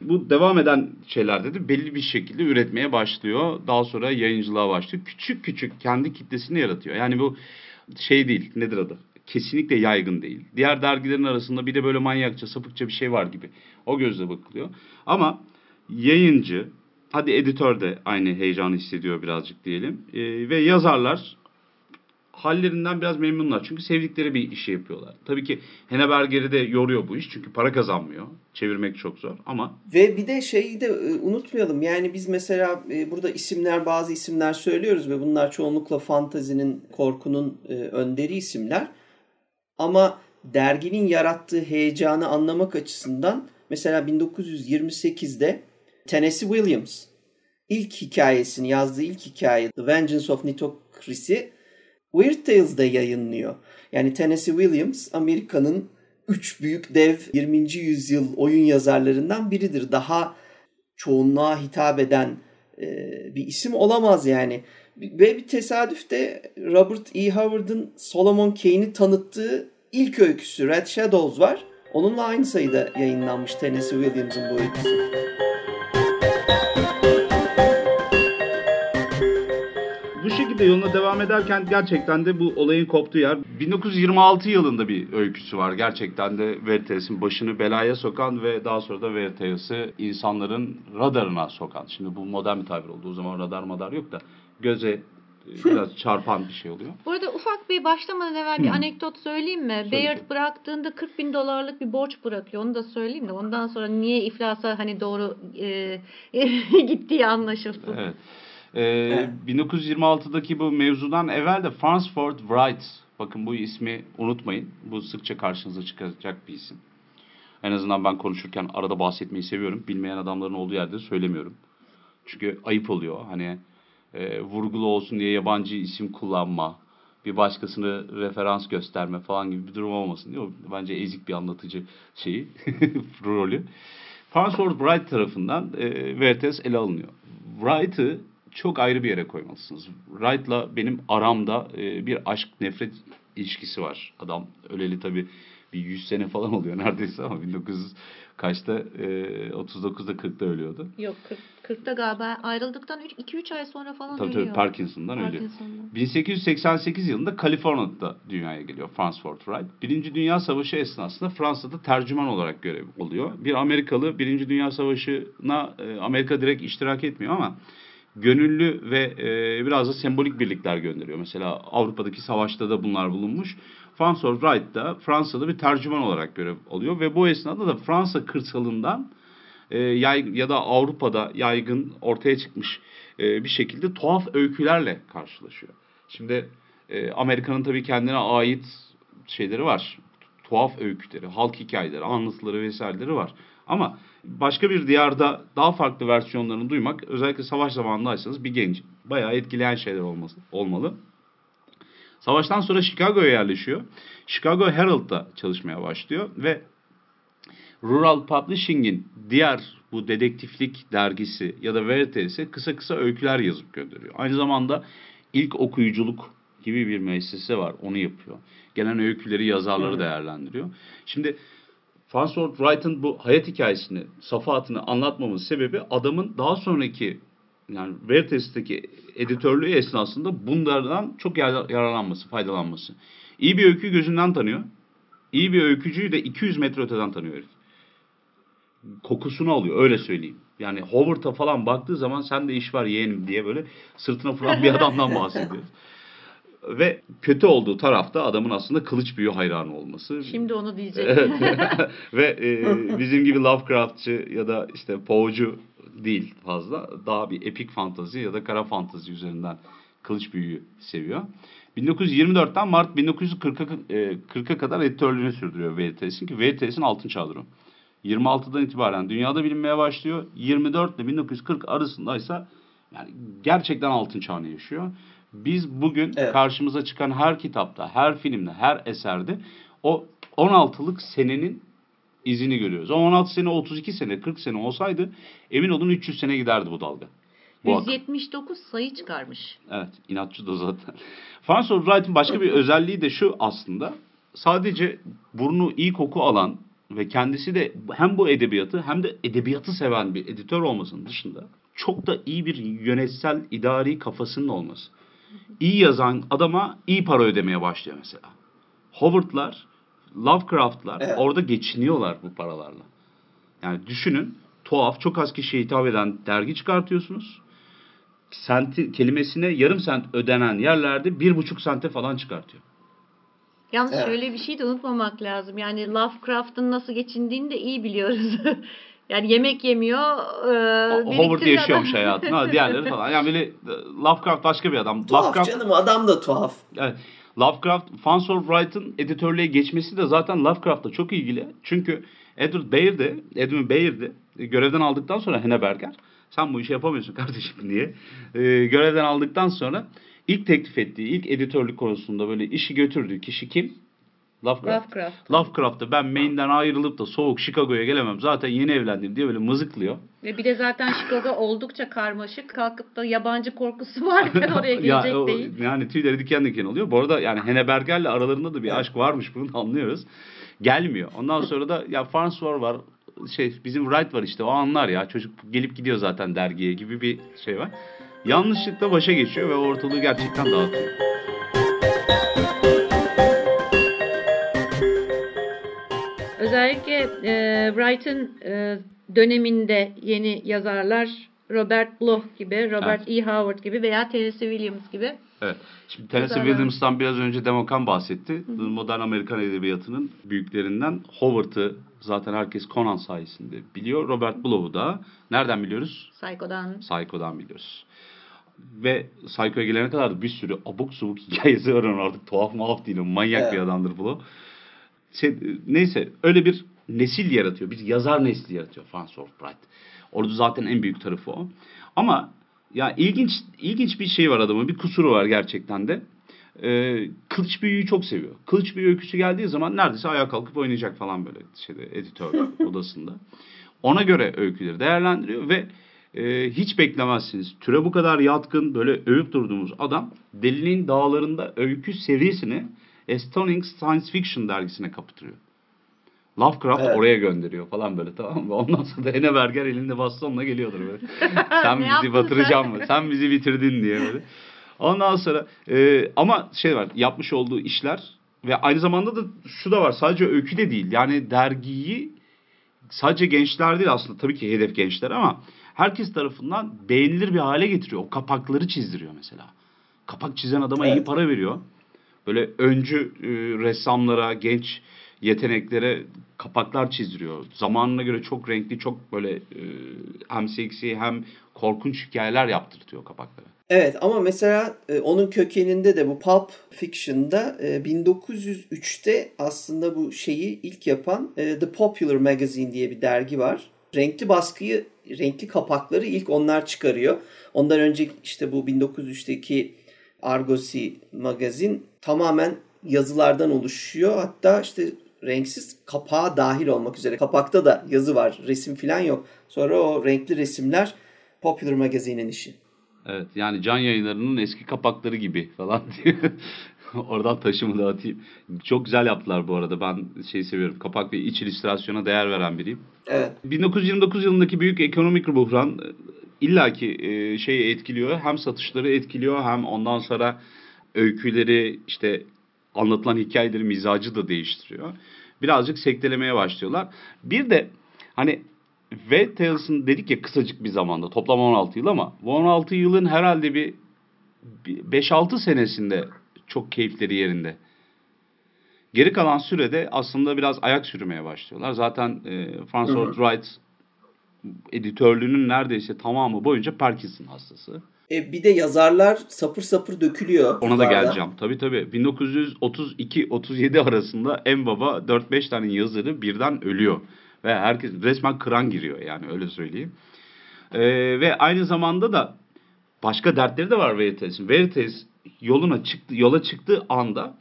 Bu devam eden şeylerde de belli bir şekilde üretmeye başlıyor. Daha sonra yayıncılığa başlıyor. Küçük küçük kendi kitlesini yaratıyor. Yani bu şey değil. Nedir adı? Kesinlikle yaygın değil. Diğer dergilerin arasında bir de böyle manyakça, sapıkça bir şey var gibi. O gözle bakılıyor. Ama yayıncı, hadi editör de aynı heyecanı hissediyor birazcık diyelim. Ee, ve yazarlar hallerinden biraz memnunlar. Çünkü sevdikleri bir işi yapıyorlar. Tabii ki Henneberger'i de yoruyor bu iş. Çünkü para kazanmıyor. Çevirmek çok zor ama Ve bir de şeyi de e, unutmayalım. Yani biz mesela e, burada isimler bazı isimler söylüyoruz ve bunlar çoğunlukla fantazinin, korkunun e, önderi isimler. Ama derginin yarattığı heyecanı anlamak açısından mesela 1928'de Tennessee Williams ilk hikayesini yazdığı ilk hikaye The Vengeance of Nitocris'i Weird Tales'da yayınlıyor. Yani Tennessee Williams Amerika'nın üç büyük dev 20. yüzyıl oyun yazarlarından biridir. Daha çoğunluğa hitap eden e, bir isim olamaz yani. Ve bir tesadüf de Robert E. Howard'ın Solomon Kane'i tanıttığı ilk öyküsü Red Shadows var. Onunla aynı sayıda yayınlanmış Tennessee Williams'ın bu öyküsü. Bu şekilde yoluna devam ederken gerçekten de bu olayın koptuğu yer 1926 yılında bir öyküsü var. Gerçekten de Veritas'ın başını belaya sokan ve daha sonra da Veritas'ı insanların radarına sokan. Şimdi bu modern bir tabir oldu. O zaman radar madar yok da göze e, biraz çarpan bir şey oluyor. Burada ufak bir başlamadan evvel bir anekdot söyleyeyim mi? Bayard bıraktığında 40 bin dolarlık bir borç bırakıyor. Onu da söyleyeyim de ondan sonra niye iflasa hani doğru e, gittiği anlaşılsın. Evet. Ee, 1926'daki bu mevzudan evvel de Ford Wright. Bakın bu ismi unutmayın. Bu sıkça karşınıza çıkacak bir isim. En azından ben konuşurken arada bahsetmeyi seviyorum. Bilmeyen adamların olduğu yerde söylemiyorum. Çünkü ayıp oluyor. Hani e, vurgulu olsun diye yabancı isim kullanma, bir başkasını referans gösterme falan gibi bir durum olmasın diye. O bence ezik bir anlatıcı şeyi, rolü. Ford Wright tarafından e, Veritas ele alınıyor. Wright'ı çok ayrı bir yere koymalısınız. Wright'la benim aramda e, bir aşk nefret ilişkisi var. Adam öleli tabii bir 100 sene falan oluyor neredeyse ama 1900 kaçta e, 39'da 40'ta ölüyordu. Yok 40, 40'ta galiba ayrıldıktan 2-3 ay sonra falan Tabii ölüyor. tabii Parkinson'dan ölüyor. Parkinson'dan. 1888 yılında Kaliforniya'da dünyaya geliyor Ford Wright. Birinci Dünya Savaşı esnasında Fransa'da tercüman olarak görev oluyor. Bir Amerikalı Birinci Dünya Savaşı'na e, Amerika direkt iştirak etmiyor ama gönüllü ve e, biraz da sembolik birlikler gönderiyor. Mesela Avrupa'daki savaşta da bunlar bulunmuş. Franz Ford Wright da Fransa'da bir tercüman olarak görev alıyor ve bu esnada da Fransa kırsalından e, yay, ya da Avrupa'da yaygın ortaya çıkmış e, bir şekilde tuhaf öykülerle karşılaşıyor. Şimdi e, Amerika'nın tabii kendine ait şeyleri var. Tuhaf öyküleri, halk hikayeleri, anlatıları vesaireleri var. Ama başka bir diyarda daha farklı versiyonlarını duymak özellikle savaş zamanındaysanız bir genç bayağı etkileyen şeyler olması, olmalı. Savaştan sonra Chicago'ya yerleşiyor. Chicago Herald'da çalışmaya başlıyor ve Rural Publishing'in diğer bu dedektiflik dergisi ya da Veritas'e kısa kısa öyküler yazıp gönderiyor. Aynı zamanda ilk okuyuculuk gibi bir müessese var. Onu yapıyor. Gelen öyküleri yazarları değerlendiriyor. Şimdi Ford Wright'ın bu hayat hikayesini, safahatını anlatmamın sebebi adamın daha sonraki yani Veritas'taki editörlüğü esnasında bunlardan çok yar- yararlanması, faydalanması. İyi bir öyküyü gözünden tanıyor. İyi bir öykücüyü de 200 metre öteden tanıyor herif. Kokusunu alıyor öyle söyleyeyim. Yani Howard'a falan baktığı zaman sen de iş var yeğenim diye böyle sırtına vuran bir adamdan bahsediyoruz. Ve kötü olduğu tarafta adamın aslında kılıç büyü hayranı olması. Şimdi onu diyecek. Evet. Ve e, bizim gibi Lovecraftçı ya da işte Poe'cu değil fazla. Daha bir epik fantazi ya da kara fantazi üzerinden kılıç büyüyü seviyor. 1924'ten Mart 1940'a e, 40'a kadar editörlüğünü sürdürüyor Veritas'in ki Veritas'in altın çağıdır o. 26'dan itibaren dünyada bilinmeye başlıyor. 24 ile 1940 arasındaysa yani gerçekten altın çağını yaşıyor. Biz bugün evet. karşımıza çıkan her kitapta, her filmde, her eserde o 16'lık senenin izini görüyoruz. O 16 sene, 32 sene, 40 sene olsaydı emin olun 300 sene giderdi bu dalga. Bu 179 akım. sayı çıkarmış. Evet, inatçı da zaten. Francis Wright'ın başka bir özelliği de şu aslında. Sadece burnu iyi koku alan ve kendisi de hem bu edebiyatı hem de edebiyatı seven bir editör olmasının dışında çok da iyi bir yönetsel, idari kafasının olması. İyi yazan adama iyi para ödemeye başlıyor mesela. Howard'lar, Lovecraft'lar evet. orada geçiniyorlar bu paralarla. Yani düşünün tuhaf, çok az kişiye hitap eden dergi çıkartıyorsunuz. Senti, kelimesine yarım sent ödenen yerlerde bir buçuk sente falan çıkartıyor. Yalnız evet. şöyle bir şey de unutmamak lazım. Yani Lovecraft'ın nasıl geçindiğini de iyi biliyoruz. yani yemek yemiyor. E, Howard yaşıyormuş hayatını. Diğerleri falan. Yani böyle e, Lovecraft başka bir adam. Tuhaf Lovecraft, canım adam da tuhaf. Evet. Lovecraft, Farnsworth Wright'ın editörlüğe geçmesi de zaten Lovecraft'la çok ilgili. Çünkü Edward Bayer de, Edwin Bayer de görevden aldıktan sonra Henneberger sen bu işi yapamıyorsun kardeşim diye e, görevden aldıktan sonra ilk teklif ettiği, ilk editörlük konusunda böyle işi götürdüğü kişi kim? Lovecraft. Lovecraft. Lovecraft'ta ben Maine'den ayrılıp da soğuk Chicago'ya gelemem. Zaten yeni evlendim diye böyle mızıklıyor. Ve bir de zaten Chicago oldukça karmaşık. Kalkıp da yabancı korkusu varken oraya gelecek ya, o, değil. Yani tüyleri diken diken oluyor. Bu arada yani Henneberger'le aralarında da bir aşk varmış bunu anlıyoruz. Gelmiyor. Ondan sonra da ya Farnsworth var. Şey bizim Wright var işte o anlar ya. Çocuk gelip gidiyor zaten dergiye gibi bir şey var. Yanlışlıkla başa geçiyor ve ortalığı gerçekten dağıtıyor. Özellikle e, Wright'ın e, döneminde yeni yazarlar Robert Bloch gibi, Robert evet. E. Howard gibi veya Tennessee Williams gibi. Evet. Şimdi Tennessee Williams'tan biraz önce Demokan bahsetti. Hı. Modern Amerikan edebiyatının büyüklerinden Howard'ı zaten herkes Conan sayesinde biliyor. Robert Bloch'u da nereden biliyoruz? Psycho'dan. Psycho'dan biliyoruz. Ve Psycho'ya gelene kadar da bir sürü abuk subuk hikayesi var onun artık tuhaf muhaf değil. Manyak evet. bir adamdır Bloch şey, neyse öyle bir nesil yaratıyor. Bir yazar nesli yaratıyor Francis Bright. Orada zaten en büyük tarafı o. Ama ya ilginç ilginç bir şey var adamın. Bir kusuru var gerçekten de. Ee, kılıç büyüyü çok seviyor. Kılıç büyü öyküsü geldiği zaman neredeyse ayağa kalkıp oynayacak falan böyle şeyde editör odasında. Ona göre öyküleri değerlendiriyor ve e, hiç beklemezsiniz. Türe bu kadar yatkın böyle övüp durduğumuz adam Delinin Dağlarında öykü serisini Astounding Science Fiction dergisine kapatıyor. Lovecraft evet. oraya gönderiyor falan böyle tamam mı? Ondan sonra da Ene Berger elinde bastonla geliyordur böyle. sen bizi batıracaksın mı? Sen bizi bitirdin diye böyle. Ondan sonra e, ama şey var yapmış olduğu işler ve aynı zamanda da şu da var sadece öykü de değil. Yani dergiyi sadece gençler değil aslında tabii ki hedef gençler ama herkes tarafından beğenilir bir hale getiriyor. O kapakları çizdiriyor mesela. Kapak çizen adama evet. iyi para veriyor böyle öncü e, ressamlara, genç yeteneklere kapaklar çizdiriyor. Zamanına göre çok renkli, çok böyle e, hem seksi hem korkunç hikayeler yaptırtıyor kapakları. Evet ama mesela e, onun kökeninde de bu Pulp Fiction'da e, 1903'te aslında bu şeyi ilk yapan e, The Popular Magazine diye bir dergi var. Renkli baskıyı, renkli kapakları ilk onlar çıkarıyor. Ondan önce işte bu 1903'teki Argosy magazin tamamen yazılardan oluşuyor. Hatta işte renksiz kapağa dahil olmak üzere. Kapakta da yazı var. Resim falan yok. Sonra o renkli resimler Popular Magazine'in işi. Evet yani can yayınlarının eski kapakları gibi falan diye. Oradan taşımı dağıtayım. Çok güzel yaptılar bu arada. Ben şey seviyorum. Kapak ve iç illüstrasyona değer veren biriyim. Evet. 1929 yılındaki büyük ekonomik buhran illaki e, şeyi etkiliyor. Hem satışları etkiliyor hem ondan sonra öyküleri işte anlatılan hikayeleri mizacı da değiştiriyor. Birazcık sektelemeye başlıyorlar. Bir de hani ve Tales'ın dedik ya kısacık bir zamanda toplam 16 yıl ama bu 16 yılın herhalde bir 5-6 senesinde çok keyifleri yerinde. Geri kalan sürede aslında biraz ayak sürmeye başlıyorlar. Zaten e, Francis Wright editörlüğünün neredeyse tamamı boyunca Parkinson hastası. E, bir de yazarlar sapır sapır dökülüyor. Ona da geleceğim. Tabii tabii. 1932-37 arasında en baba 4-5 tane yazarı birden ölüyor. Ve herkes resmen kıran giriyor yani öyle söyleyeyim. Ee, ve aynı zamanda da başka dertleri de var Veritas'in. Veritas yoluna çıktı, yola çıktığı anda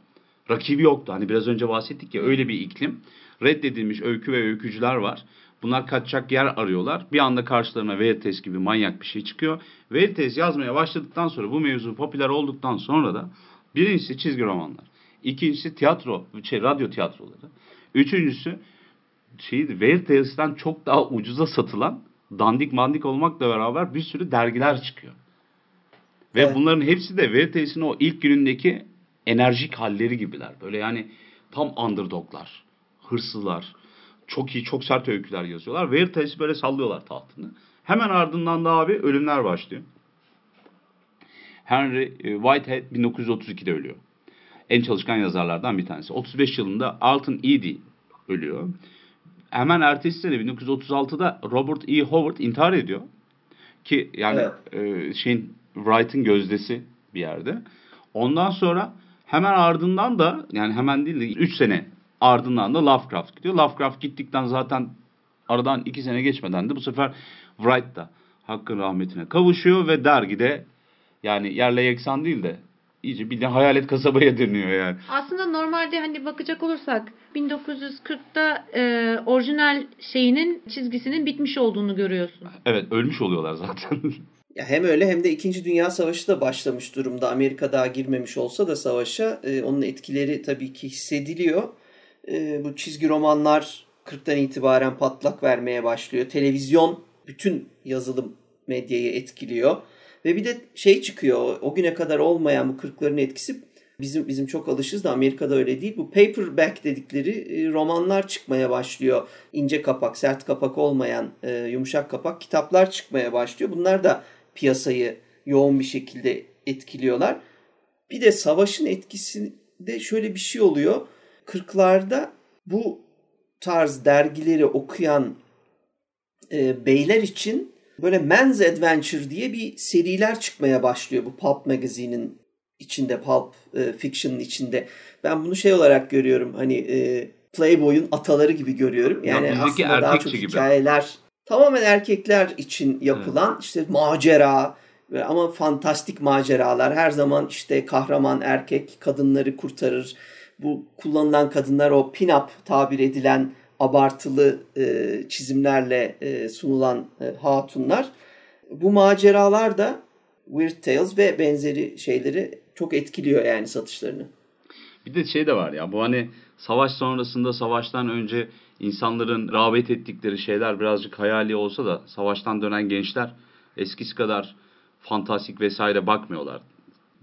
rakibi yoktu. Hani biraz önce bahsettik ya öyle bir iklim. Reddedilmiş öykü ve öykücüler var. Bunlar kaçacak yer arıyorlar. Bir anda karşılarına Veritas gibi manyak bir şey çıkıyor. Veritas yazmaya başladıktan sonra bu mevzu popüler olduktan sonra da birincisi çizgi romanlar. İkincisi tiyatro, şey, radyo tiyatroları. Üçüncüsü şeydi, Veritas'tan çok daha ucuza satılan dandik mandik olmakla beraber bir sürü dergiler çıkıyor. Ve evet. bunların hepsi de Veritas'in o ilk günündeki enerjik halleri gibiler. Böyle yani tam underdoglar, hırsızlar, çok iyi, çok sert öyküler yazıyorlar. Veritas'ı böyle sallıyorlar tahtını. Hemen ardından da abi ölümler başlıyor. Henry e, Whitehead 1932'de ölüyor. En çalışkan yazarlardan bir tanesi. 35 yılında Alton Eady ölüyor. Hemen ertesi sene 1936'da Robert E. Howard intihar ediyor. Ki yani evet. e, şeyin Wright'ın gözdesi bir yerde. Ondan sonra hemen ardından da yani hemen değil de 3 sene ardından da Lovecraft gidiyor. Lovecraft gittikten zaten aradan 2 sene geçmeden de bu sefer Wright da hakkın rahmetine kavuşuyor ve dergide yani yerle yeksan değil de iyice bir de hayalet kasabaya dönüyor yani. Aslında normalde hani bakacak olursak 1940'da e, orijinal şeyinin çizgisinin bitmiş olduğunu görüyorsun. Evet ölmüş oluyorlar zaten. Ya hem öyle hem de 2. Dünya Savaşı da başlamış durumda. Amerika daha girmemiş olsa da savaşa e, onun etkileri tabii ki hissediliyor. E, bu çizgi romanlar 40'tan itibaren patlak vermeye başlıyor. Televizyon bütün yazılım medyayı etkiliyor. Ve bir de şey çıkıyor o güne kadar olmayan bu 40'ların etkisi bizim bizim çok alışız da Amerika'da öyle değil. Bu paperback dedikleri e, romanlar çıkmaya başlıyor. İnce kapak, sert kapak olmayan e, yumuşak kapak kitaplar çıkmaya başlıyor. Bunlar da piyasayı yoğun bir şekilde etkiliyorlar. Bir de savaşın etkisinde şöyle bir şey oluyor. 40'larda bu tarz dergileri okuyan e, beyler için böyle Men's Adventure diye bir seriler çıkmaya başlıyor bu Pulp Magazine'in içinde, Pulp e, Fiction'ın içinde. Ben bunu şey olarak görüyorum hani e, Playboy'un ataları gibi görüyorum. Yani ya, aslında daha çok gibi. hikayeler tamamen erkekler için yapılan evet. işte macera ama fantastik maceralar. Her zaman işte kahraman erkek kadınları kurtarır. Bu kullanılan kadınlar o pin-up tabir edilen abartılı e, çizimlerle e, sunulan e, hatunlar. Bu maceralar da Weird Tales ve benzeri şeyleri çok etkiliyor yani satışlarını. Bir de şey de var ya bu hani savaş sonrasında savaştan önce insanların rağbet ettikleri şeyler birazcık hayali olsa da savaştan dönen gençler eskisi kadar fantastik vesaire bakmıyorlar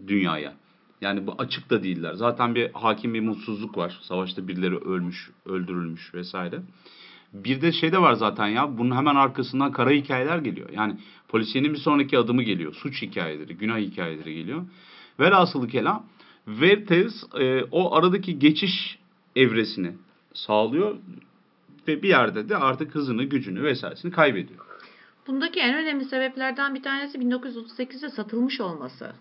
dünyaya. Yani bu açık da değiller. Zaten bir hakim bir mutsuzluk var. Savaşta birileri ölmüş, öldürülmüş vesaire. Bir de şey de var zaten ya. Bunun hemen arkasından kara hikayeler geliyor. Yani polisiyenin bir sonraki adımı geliyor. Suç hikayeleri, günah hikayeleri geliyor. Velhasılı kelam Vertes e, o aradaki geçiş evresini sağlıyor ve bir yerde de artık hızını, gücünü vesairesini kaybediyor. Bundaki en önemli sebeplerden bir tanesi 1938'de satılmış olması.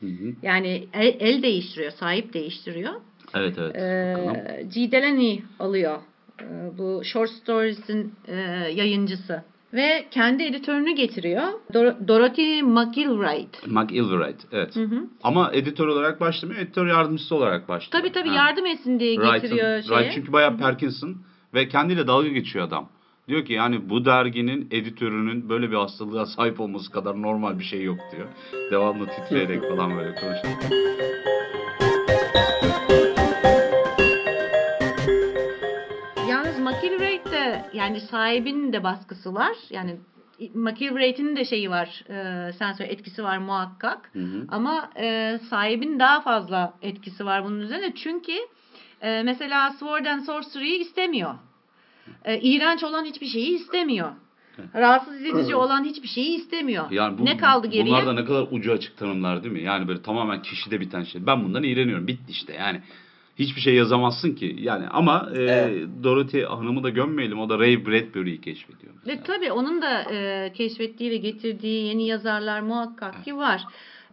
Hı hı. Yani el, el değiştiriyor, sahip değiştiriyor. Evet evet. Ee, G. Delaney alıyor. Ee, bu Short Stories'in e, yayıncısı. Ve kendi editörünü getiriyor. Dor- Dorothy McIlwright. McIlwright evet. Hı hı. Ama editör olarak başlamıyor. Editör yardımcısı olarak başlıyor. Tabii tabii ha. yardım etsin diye getiriyor. Wright, Wright çünkü bayağı Parkinson ve kendiyle dalga geçiyor adam. Diyor ki yani bu derginin editörünün böyle bir hastalığa sahip olması kadar normal bir şey yok diyor. Devamlı titreyerek falan böyle konuşuyor. Yalnız McIlwright de yani sahibinin de baskısı var. Yani McIlwright'in de şeyi var, e, sensör etkisi var muhakkak. Hı hı. Ama e, sahibin daha fazla etkisi var bunun üzerine. Çünkü e, mesela Sword and Sorcery'yi istemiyor e, iğrenç olan hiçbir şeyi istemiyor. Rahatsız edici olan hiçbir şeyi istemiyor. Yani bu, ne kaldı geriye? Bunlar da ne kadar ucu açık tanımlar değil mi? Yani böyle tamamen kişide biten şey. Ben bundan iğreniyorum. Bitti işte yani. Hiçbir şey yazamazsın ki. Yani ama e, evet. Dorothy Hanım'ı da gömmeyelim. O da Ray Bradbury'yi keşfediyor. Ve tabii onun da e, keşfettiği ve getirdiği yeni yazarlar muhakkak evet. ki var.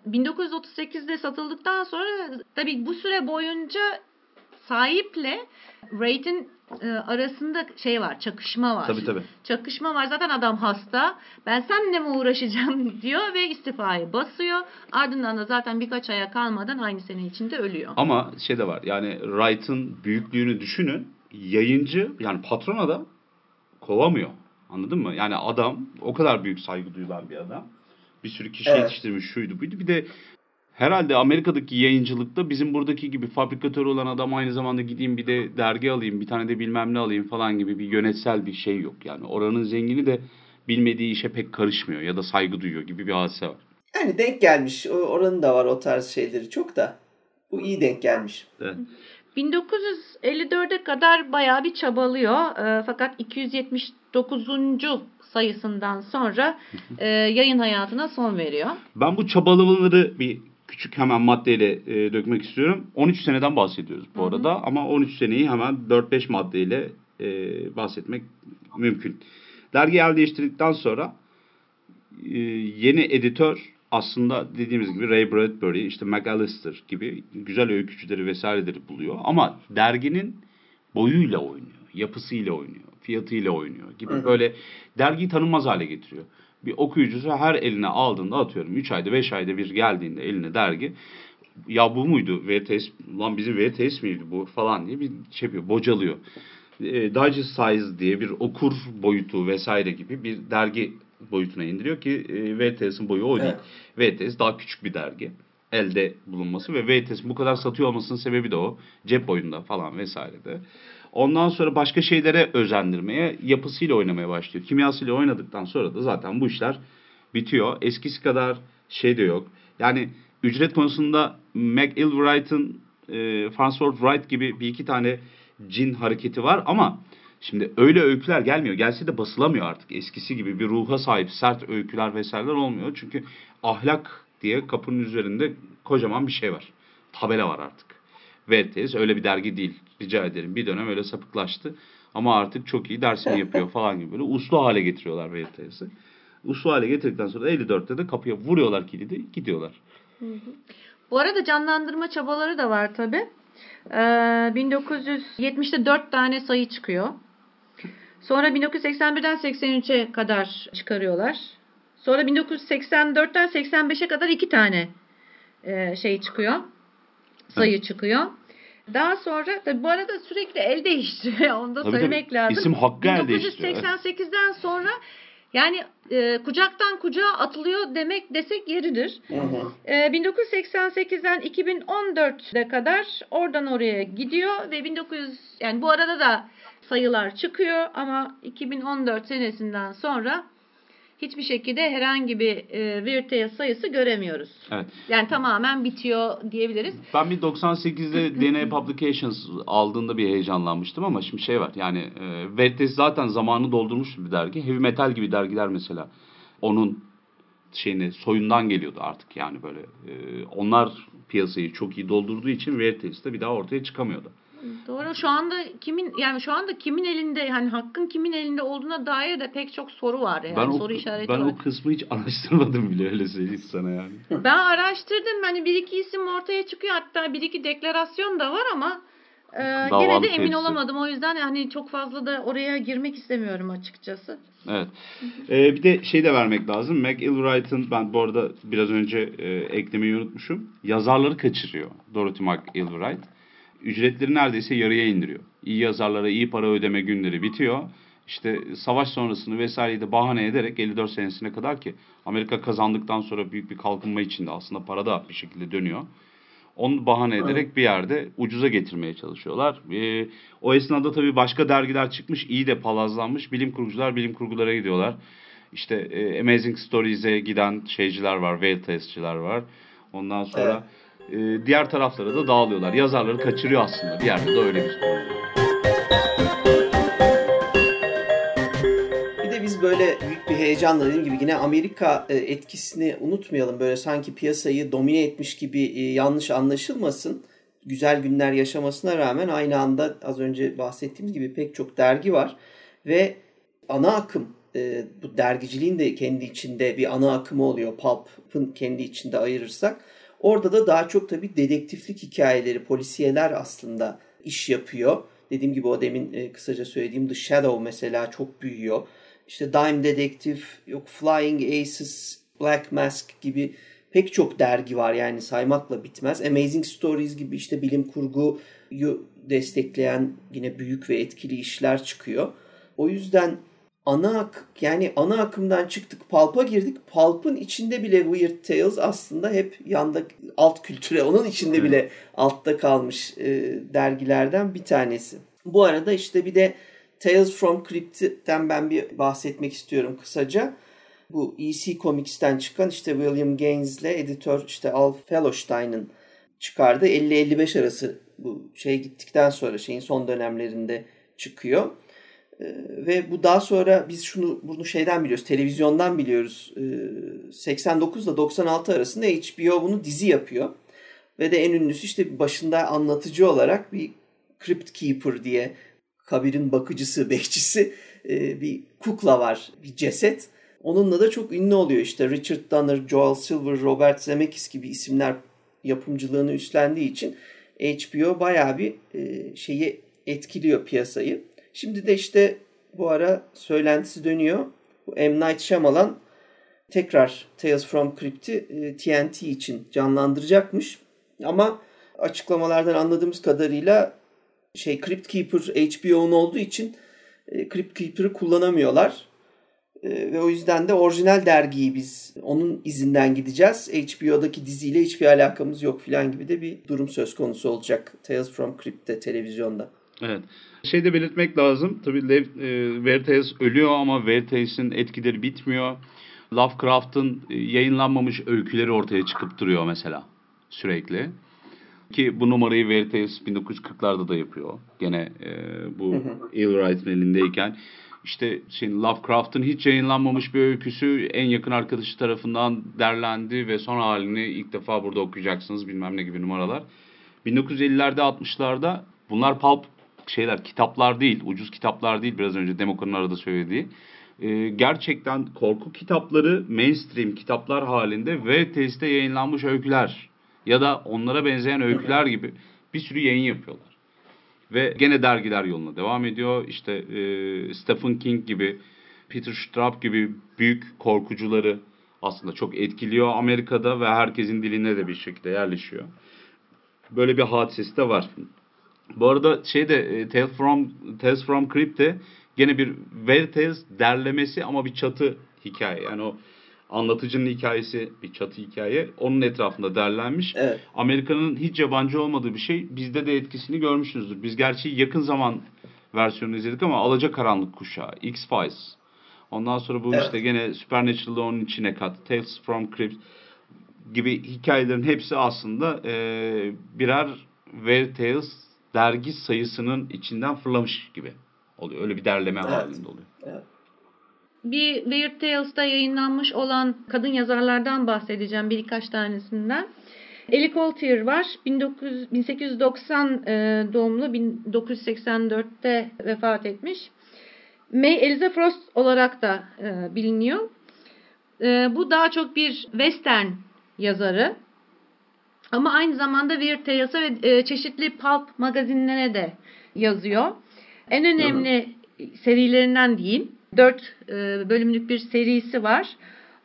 1938'de satıldıktan sonra tabii bu süre boyunca sahiple Wright'in e, arasında şey var, çakışma var. Tabii tabii. Çakışma var. Zaten adam hasta. Ben seninle mi uğraşacağım diyor ve istifayı basıyor. Ardından da zaten birkaç aya kalmadan aynı sene içinde ölüyor. Ama şey de var. Yani Wright'ın büyüklüğünü düşünün. Yayıncı yani patrona da kovamıyor. Anladın mı? Yani adam o kadar büyük saygı duyulan bir adam. Bir sürü kişi Evet. yetiştirmiş şuydu buydu. Bir de herhalde Amerika'daki yayıncılıkta bizim buradaki gibi fabrikatör olan adam aynı zamanda gideyim bir de dergi alayım bir tane de bilmem ne alayım falan gibi bir yönetsel bir şey yok. Yani oranın zengini de bilmediği işe pek karışmıyor ya da saygı duyuyor gibi bir hadise var. Yani denk gelmiş. O- Oranın da var o tarz şeyleri çok da. Bu iyi denk gelmiş. Evet. 1954'e kadar bayağı bir çabalıyor. E, fakat 279. sayısından sonra e, yayın hayatına son veriyor. Ben bu çabalamaları bir küçük hemen maddeyle e, dökmek istiyorum. 13 seneden bahsediyoruz bu arada ama 13 seneyi hemen 4-5 maddeyle e, bahsetmek mümkün. Dergi el değiştirdikten sonra e, yeni editör aslında dediğimiz gibi Ray Bradbury, işte McAllister gibi güzel öykücüleri vesaireleri buluyor. Ama derginin boyuyla oynuyor, yapısıyla oynuyor, fiyatıyla oynuyor gibi böyle dergiyi tanınmaz hale getiriyor. Bir okuyucusu her eline aldığında atıyorum 3 ayda 5 ayda bir geldiğinde eline dergi ya bu muydu VTS lan bizim VTS miydi bu falan diye bir şey yapıyor bocalıyor. E, Digest Size diye bir okur boyutu vesaire gibi bir dergi boyutuna indiriyor ki e, VTS'in boyu o değil. VTS daha küçük bir dergi elde bulunması ve VTS bu kadar satıyor olmasının sebebi de o. Cep boyunda falan vesaire de. Ondan sonra başka şeylere özendirmeye, yapısıyla oynamaya başlıyor. Kimyasıyla oynadıktan sonra da zaten bu işler bitiyor. Eskisi kadar şey de yok. Yani ücret konusunda McIlwright'ın e, Farnsworth Wright gibi bir iki tane cin hareketi var ama şimdi öyle öyküler gelmiyor. Gelse de basılamıyor artık. Eskisi gibi bir ruha sahip sert öyküler vesaireler olmuyor. Çünkü ahlak diye kapının üzerinde kocaman bir şey var. Tabela var artık. VTS öyle bir dergi değil. Rica ederim. Bir dönem öyle sapıklaştı. Ama artık çok iyi dersini yapıyor falan gibi böyle uslu hale getiriyorlar VTS'i. Uslu hale getirdikten sonra 54'te de kapıya vuruyorlar kilidi gidiyorlar. Bu arada canlandırma çabaları da var tabi. Ee, 1970'te 4 tane sayı çıkıyor. Sonra 1981'den 83'e kadar çıkarıyorlar. Sonra 1984'ten 85'e kadar 2 tane e, şey çıkıyor. Sayı çıkıyor. Daha sonra tabi bu arada sürekli el değiştiriyor. Onu da Tabii, söylemek tabii. lazım. İsim hakkı el değiştiriyor. 1988'den sonra yani e, kucaktan kucağa atılıyor demek desek yeridir. Hı hı. Ee, 1988'den 2014'e kadar oradan oraya gidiyor ve 1900 yani bu arada da sayılar çıkıyor ama 2014 senesinden sonra hiçbir şekilde herhangi bir e, Tales sayısı göremiyoruz. Evet. Yani tamamen bitiyor diyebiliriz. Ben bir 98'de DNA Publications aldığında bir heyecanlanmıştım ama şimdi şey var yani e, VTS zaten zamanı doldurmuş bir dergi. Heavy Metal gibi dergiler mesela onun şeyini soyundan geliyordu artık yani böyle. E, onlar piyasayı çok iyi doldurduğu için VTS de bir daha ortaya çıkamıyordu. Doğru. Şu anda kimin yani şu anda kimin elinde hani hakkın kimin elinde olduğuna dair de pek çok soru var yani ben o, soru işareti ben var. o kısmı hiç araştırmadım bile öyle söyleyeyim sana yani. Ben araştırdım. Hani bir iki isim ortaya çıkıyor. Hatta bir iki deklarasyon da var ama e, Davalık gene de emin olamadım. O yüzden hani çok fazla da oraya girmek istemiyorum açıkçası. Evet. Ee, bir de şey de vermek lazım. McIlwright'ın ben bu arada biraz önce e, eklemeyi unutmuşum. Yazarları kaçırıyor Dorothy McIlwright. Ücretleri neredeyse yarıya indiriyor. İyi yazarlara iyi para ödeme günleri bitiyor. İşte savaş sonrasını vesaireyi de bahane ederek 54 senesine kadar ki Amerika kazandıktan sonra büyük bir kalkınma içinde aslında para da bir şekilde dönüyor. Onu bahane ederek bir yerde ucuza getirmeye çalışıyorlar. Ee, o esnada tabii başka dergiler çıkmış, iyi de palazlanmış. Bilim kurgucular bilim kurgulara gidiyorlar. İşte e, Amazing Stories'e giden şeyciler var, whale testçiler var. Ondan sonra e, diğer taraflara da dağılıyorlar. Yazarları kaçırıyor aslında. Bir yerde de öyle bir durum. Bir de biz böyle büyük bir heyecanla dediğim gibi yine Amerika e, etkisini unutmayalım. Böyle sanki piyasayı domine etmiş gibi e, yanlış anlaşılmasın. Güzel günler yaşamasına rağmen aynı anda az önce bahsettiğimiz gibi pek çok dergi var. Ve ana akım e, bu dergiciliğin de kendi içinde bir ana akımı oluyor. Pulp'ın kendi içinde ayırırsak. Orada da daha çok tabii dedektiflik hikayeleri, polisiyeler aslında iş yapıyor. Dediğim gibi o demin e, kısaca söylediğim The Shadow mesela çok büyüyor. İşte Dime Detective, yok Flying Aces, Black Mask gibi pek çok dergi var yani saymakla bitmez. Amazing Stories gibi işte bilim kurguyu destekleyen yine büyük ve etkili işler çıkıyor. O yüzden ana ak yani ana akımdan çıktık Pulp'a girdik. Pulp'ın içinde bile Weird Tales aslında hep yanda alt kültüre onun içinde bile altta kalmış e, dergilerden bir tanesi. Bu arada işte bir de Tales from Crypt'ten ben bir bahsetmek istiyorum kısaca. Bu EC Comics'ten çıkan işte William Gaines'le editör işte Al Fellowstein'ın çıkardığı 50-55 arası bu şey gittikten sonra şeyin son dönemlerinde çıkıyor. Ee, ve bu daha sonra biz şunu bunu şeyden biliyoruz, televizyondan biliyoruz. Ee, 89 ile 96 arasında HBO bunu dizi yapıyor. Ve de en ünlüsü işte başında anlatıcı olarak bir Crypt Keeper diye kabirin bakıcısı, bekçisi e, bir kukla var, bir ceset. Onunla da çok ünlü oluyor işte Richard Donner, Joel Silver, Robert Zemeckis gibi isimler yapımcılığını üstlendiği için HBO bayağı bir e, şeyi etkiliyor piyasayı. Şimdi de işte bu ara söylentisi dönüyor. Bu M. Night Shyamalan tekrar Tales from Crypt'i e, TNT için canlandıracakmış. Ama açıklamalardan anladığımız kadarıyla şey Crypt Keeper HBO'nun olduğu için e, Crypt Keeper'ı kullanamıyorlar. E, ve o yüzden de orijinal dergiyi biz onun izinden gideceğiz. HBO'daki diziyle hiçbir alakamız yok filan gibi de bir durum söz konusu olacak Tales from Crypt'te televizyonda. Evet. Şey de belirtmek lazım. Tabii Lev, e, Vertes ölüyor ama Vertes'in etkileri bitmiyor. Lovecraft'ın e, yayınlanmamış öyküleri ortaya çıkıp duruyor mesela sürekli. Ki bu numarayı Veritas 1940'larda da yapıyor. Gene e, bu Ill Wright'ın elindeyken. İşte şimdi Lovecraft'ın hiç yayınlanmamış bir öyküsü en yakın arkadaşı tarafından derlendi ve son halini ilk defa burada okuyacaksınız bilmem ne gibi numaralar. 1950'lerde 60'larda bunlar pulp şeyler kitaplar değil, ucuz kitaplar değil biraz önce Demokan'ın arada söylediği. Ee, gerçekten korku kitapları mainstream kitaplar halinde ve teste yayınlanmış öyküler ya da onlara benzeyen öyküler gibi bir sürü yayın yapıyorlar. Ve gene dergiler yoluna devam ediyor. İşte e, Stephen King gibi, Peter Straub gibi büyük korkucuları aslında çok etkiliyor Amerika'da ve herkesin diline de bir şekilde yerleşiyor. Böyle bir hadisesi de var. Bu arada şeyde e, Tales from Tales from Crypt'te gene bir Veritas derlemesi ama bir çatı hikaye. Yani o anlatıcının hikayesi bir çatı hikaye. Onun etrafında derlenmiş. Evet. Amerika'nın hiç yabancı olmadığı bir şey. Bizde de etkisini görmüşsünüzdür. Biz gerçi yakın zaman versiyonunu izledik ama Alacakaranlık Kuşağı, X-Files. Ondan sonra bu evet. işte gene Supernatural'da onun içine kat. Tales from Crypt gibi hikayelerin hepsi aslında e, birer Weird Tales dergi sayısının içinden fırlamış gibi oluyor. Öyle bir derleme evet. halinde oluyor. Evet. Bir Weird Tales'ta yayınlanmış olan kadın yazarlardan bahsedeceğim birkaç tanesinden. Ellie Coltier var. 19, 1890 e, doğumlu 1984'te vefat etmiş. May Eliza Frost olarak da e, biliniyor. E, bu daha çok bir western yazarı. Ama aynı zamanda Weird Tales'a ve e, çeşitli pulp magazinlere de yazıyor. En önemli Hı. serilerinden diyeyim. Dört e, bölümlük bir serisi var.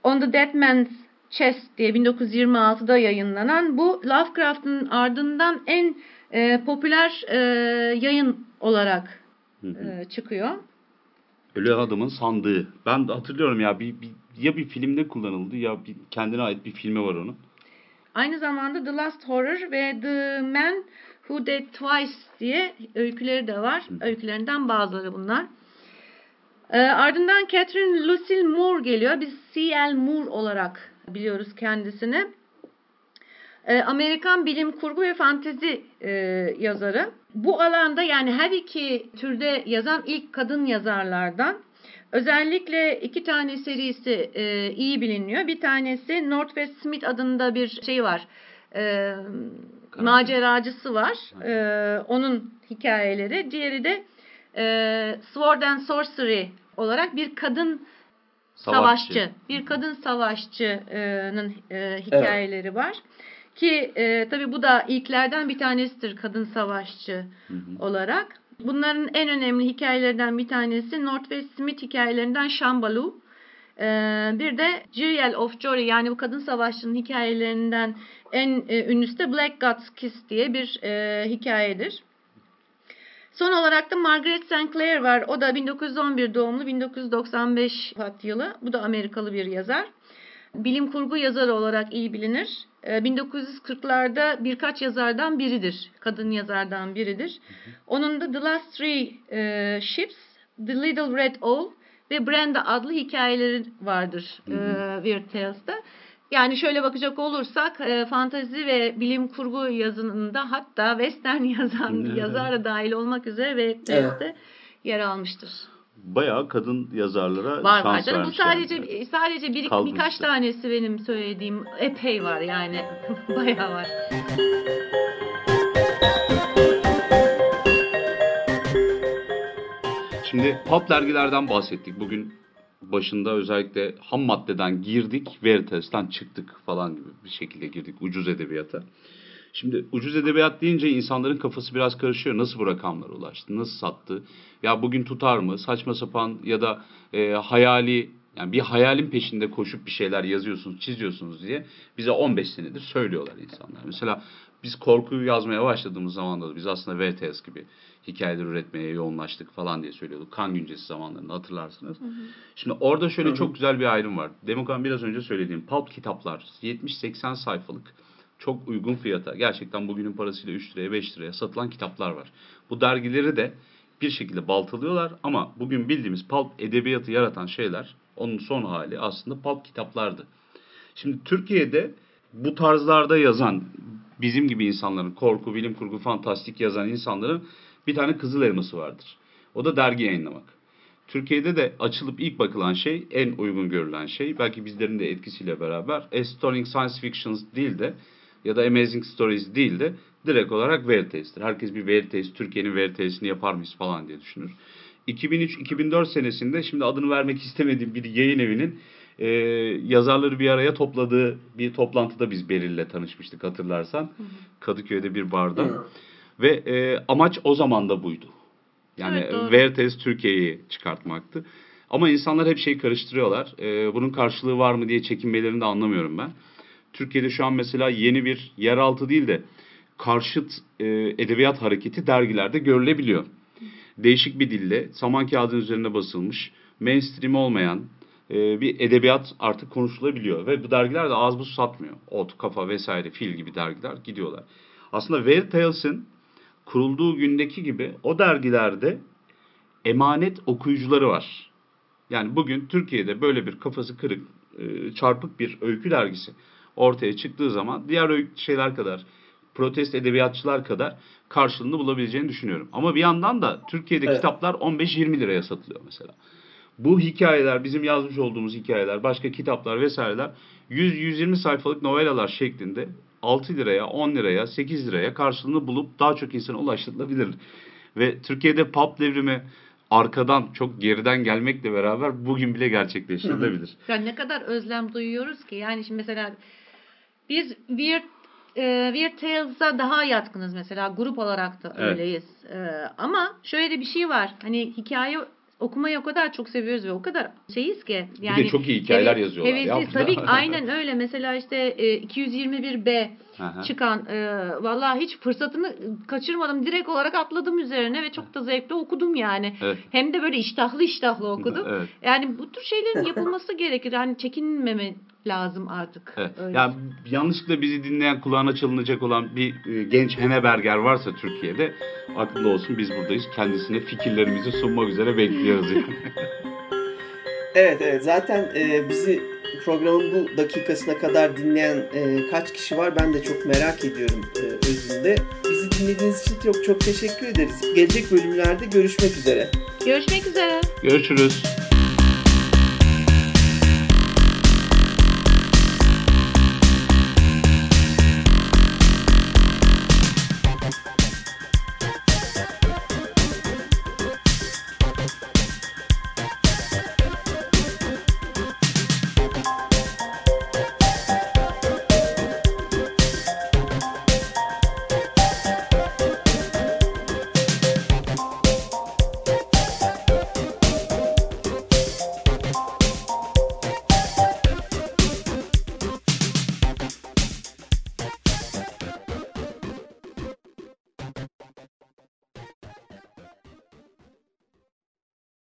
On the Dead Man's Chest diye 1926'da yayınlanan bu Lovecraft'ın ardından en e, popüler e, yayın olarak e, çıkıyor. Ölü adamın sandığı. Ben de hatırlıyorum ya bir, bir ya bir filmde kullanıldı ya bir kendine ait bir filmi var onun. Aynı zamanda The Last Horror ve The Man Who Dead Twice diye öyküleri de var. Öykülerinden bazıları bunlar. E, ardından Catherine Lucille Moore geliyor. Biz C.L. Moore olarak biliyoruz kendisini. E, Amerikan bilim kurgu ve fantezi e, yazarı. Bu alanda yani her iki türde yazan ilk kadın yazarlardan. Özellikle iki tane serisi e, iyi biliniyor. Bir tanesi Northwest Smith adında bir şey var. E, maceracısı var. E, onun hikayeleri. Diğeri de e, Sword and Sorcery olarak bir kadın savaşçı, savaşçı bir kadın savaşçının e, hikayeleri evet. var. Ki e, tabii bu da ilklerden bir tanesidir kadın savaşçı Hı hı. olarak. Bunların en önemli hikayelerinden bir tanesi Northwest Smith hikayelerinden Shambalu. Ee, bir de Jewel of Jory yani bu kadın savaşçının hikayelerinden en e, ünlüsü de Black God's Kiss diye bir e, hikayedir. Son olarak da Margaret St. Clair var. O da 1911 doğumlu, 1995 vefat yılı. Bu da Amerikalı bir yazar. Bilim kurgu yazarı olarak iyi bilinir. Ee, 1940'larda birkaç yazardan biridir. Kadın yazardan biridir. Onun da The Last Three e, Ships, The Little Red Owl ve Brenda adlı hikayeleri vardır e, Weird Tales'ta. Yani şöyle bakacak olursak e, fantazi ve bilim kurgu yazınında hatta western yazan Evet. yazar da dahil olmak üzere Weird Tales'te yer almıştır. Bayağı kadın yazarlara Var var şans canım bu sadece yani. sadece bir, Kalmış birkaç işte. tanesi benim söylediğim epey var yani bayağı var. Şimdi pulp dergilerden bahsettik. Bugün başında özellikle ham maddeden girdik, Veritas'tan çıktık falan gibi bir şekilde girdik ucuz edebiyata. Şimdi ucuz edebiyat deyince insanların kafası biraz karışıyor. Nasıl bu rakamlara ulaştı? Nasıl sattı? Ya bugün tutar mı? Saçma sapan ya da e, hayali yani bir hayalin peşinde koşup bir şeyler yazıyorsunuz, çiziyorsunuz diye bize 15 senedir söylüyorlar insanlar. Mesela biz korkuyu yazmaya başladığımız zamanda da biz aslında VTS gibi hikayeler üretmeye yoğunlaştık falan diye söylüyorduk. Kan güncesi zamanlarında hatırlarsınız. Şimdi orada şöyle çok güzel bir ayrım var. Demokan biraz önce söylediğim pulp kitaplar 70-80 sayfalık çok uygun fiyata gerçekten bugünün parasıyla 3 liraya 5 liraya satılan kitaplar var. Bu dergileri de bir şekilde baltalıyorlar ama bugün bildiğimiz pulp edebiyatı yaratan şeyler onun son hali aslında pulp kitaplardı. Şimdi Türkiye'de bu tarzlarda yazan bizim gibi insanların korku, bilim kurgu, fantastik yazan insanların bir tane kızıl elması vardır. O da dergi yayınlamak. Türkiye'de de açılıp ilk bakılan şey, en uygun görülen şey, belki bizlerin de etkisiyle beraber Astounding Science Fictions değil de ya da Amazing Stories değil de direkt olarak Veritas'tir. Herkes bir Veritas, Türkiye'nin Veritas'ini yapar mıyız falan diye düşünür. 2003-2004 senesinde şimdi adını vermek istemediğim bir yayın evinin e, yazarları bir araya topladığı bir toplantıda biz Beril'le tanışmıştık hatırlarsan. Kadıköy'de bir barda. Ve e, amaç o zaman da buydu. Yani Evet. Veritas Türkiye'yi çıkartmaktı. Ama insanlar hep şey karıştırıyorlar. E, bunun karşılığı var mı diye çekinmelerini de anlamıyorum ben. Türkiye'de şu an mesela yeni bir yeraltı değil de karşıt e, edebiyat hareketi dergilerde görülebiliyor. Değişik bir dille saman kağıdının üzerine basılmış mainstream olmayan e, bir edebiyat artık konuşulabiliyor. Ve bu dergiler de az buz satmıyor. Ot, Kafa vesaire Fil gibi dergiler gidiyorlar. Aslında Veritas'ın kurulduğu gündeki gibi o dergilerde emanet okuyucuları var. Yani bugün Türkiye'de böyle bir kafası kırık, e, çarpık bir öykü dergisi ortaya çıktığı zaman diğer öykü şeyler kadar, protest edebiyatçılar kadar karşılığını bulabileceğini düşünüyorum. Ama bir yandan da Türkiye'de Evet. kitaplar 15-20 liraya satılıyor mesela. Bu hikayeler, bizim yazmış olduğumuz hikayeler, başka kitaplar vesaireler 100-120 sayfalık novelalar şeklinde 6 liraya, 10 liraya, 8 liraya karşılığını bulup daha çok insana ulaştırılabilir. Ve Türkiye'de pub devrimi arkadan, çok geriden gelmekle beraber bugün bile gerçekleştirilebilir. Yani ne kadar özlem duyuyoruz ki. Yani şimdi mesela biz Weird, e, Weird Tales'a daha yatkınız mesela. Grup olarak da Evet. öyleyiz. E, ama şöyle de bir şey var. Hani hikaye okumayı o kadar çok seviyoruz ve o kadar şeyiz ki. Yani de çok iyi hikayeler heve- yazıyorlar ya Hevesliyiz. Tabii aynen öyle. Mesela işte e, 221B Aha. çıkan e, vallahi hiç fırsatını kaçırmadım. Direkt olarak atladım üzerine ve çok da zevkle okudum yani. Evet. Hem de böyle iştahlı iştahlı okudum. Evet. Yani bu tür şeylerin yapılması gerekir. Hani çekinmeme lazım artık. Evet. Öyle. Yani yanlışlıkla bizi dinleyen kulağına çalınacak olan bir e, genç Heneberger varsa Türkiye'de aklında olsun biz buradayız. Kendisine fikirlerimizi sunmak üzere bekliyoruz. Yani. Evet evet zaten e, bizi programın bu dakikasına kadar dinleyen e, kaç kişi var ben de çok merak ediyorum e, özünde. Bizi dinlediğiniz için çok çok teşekkür ederiz. Gelecek bölümlerde görüşmek üzere. Görüşmek üzere. Görüşürüz.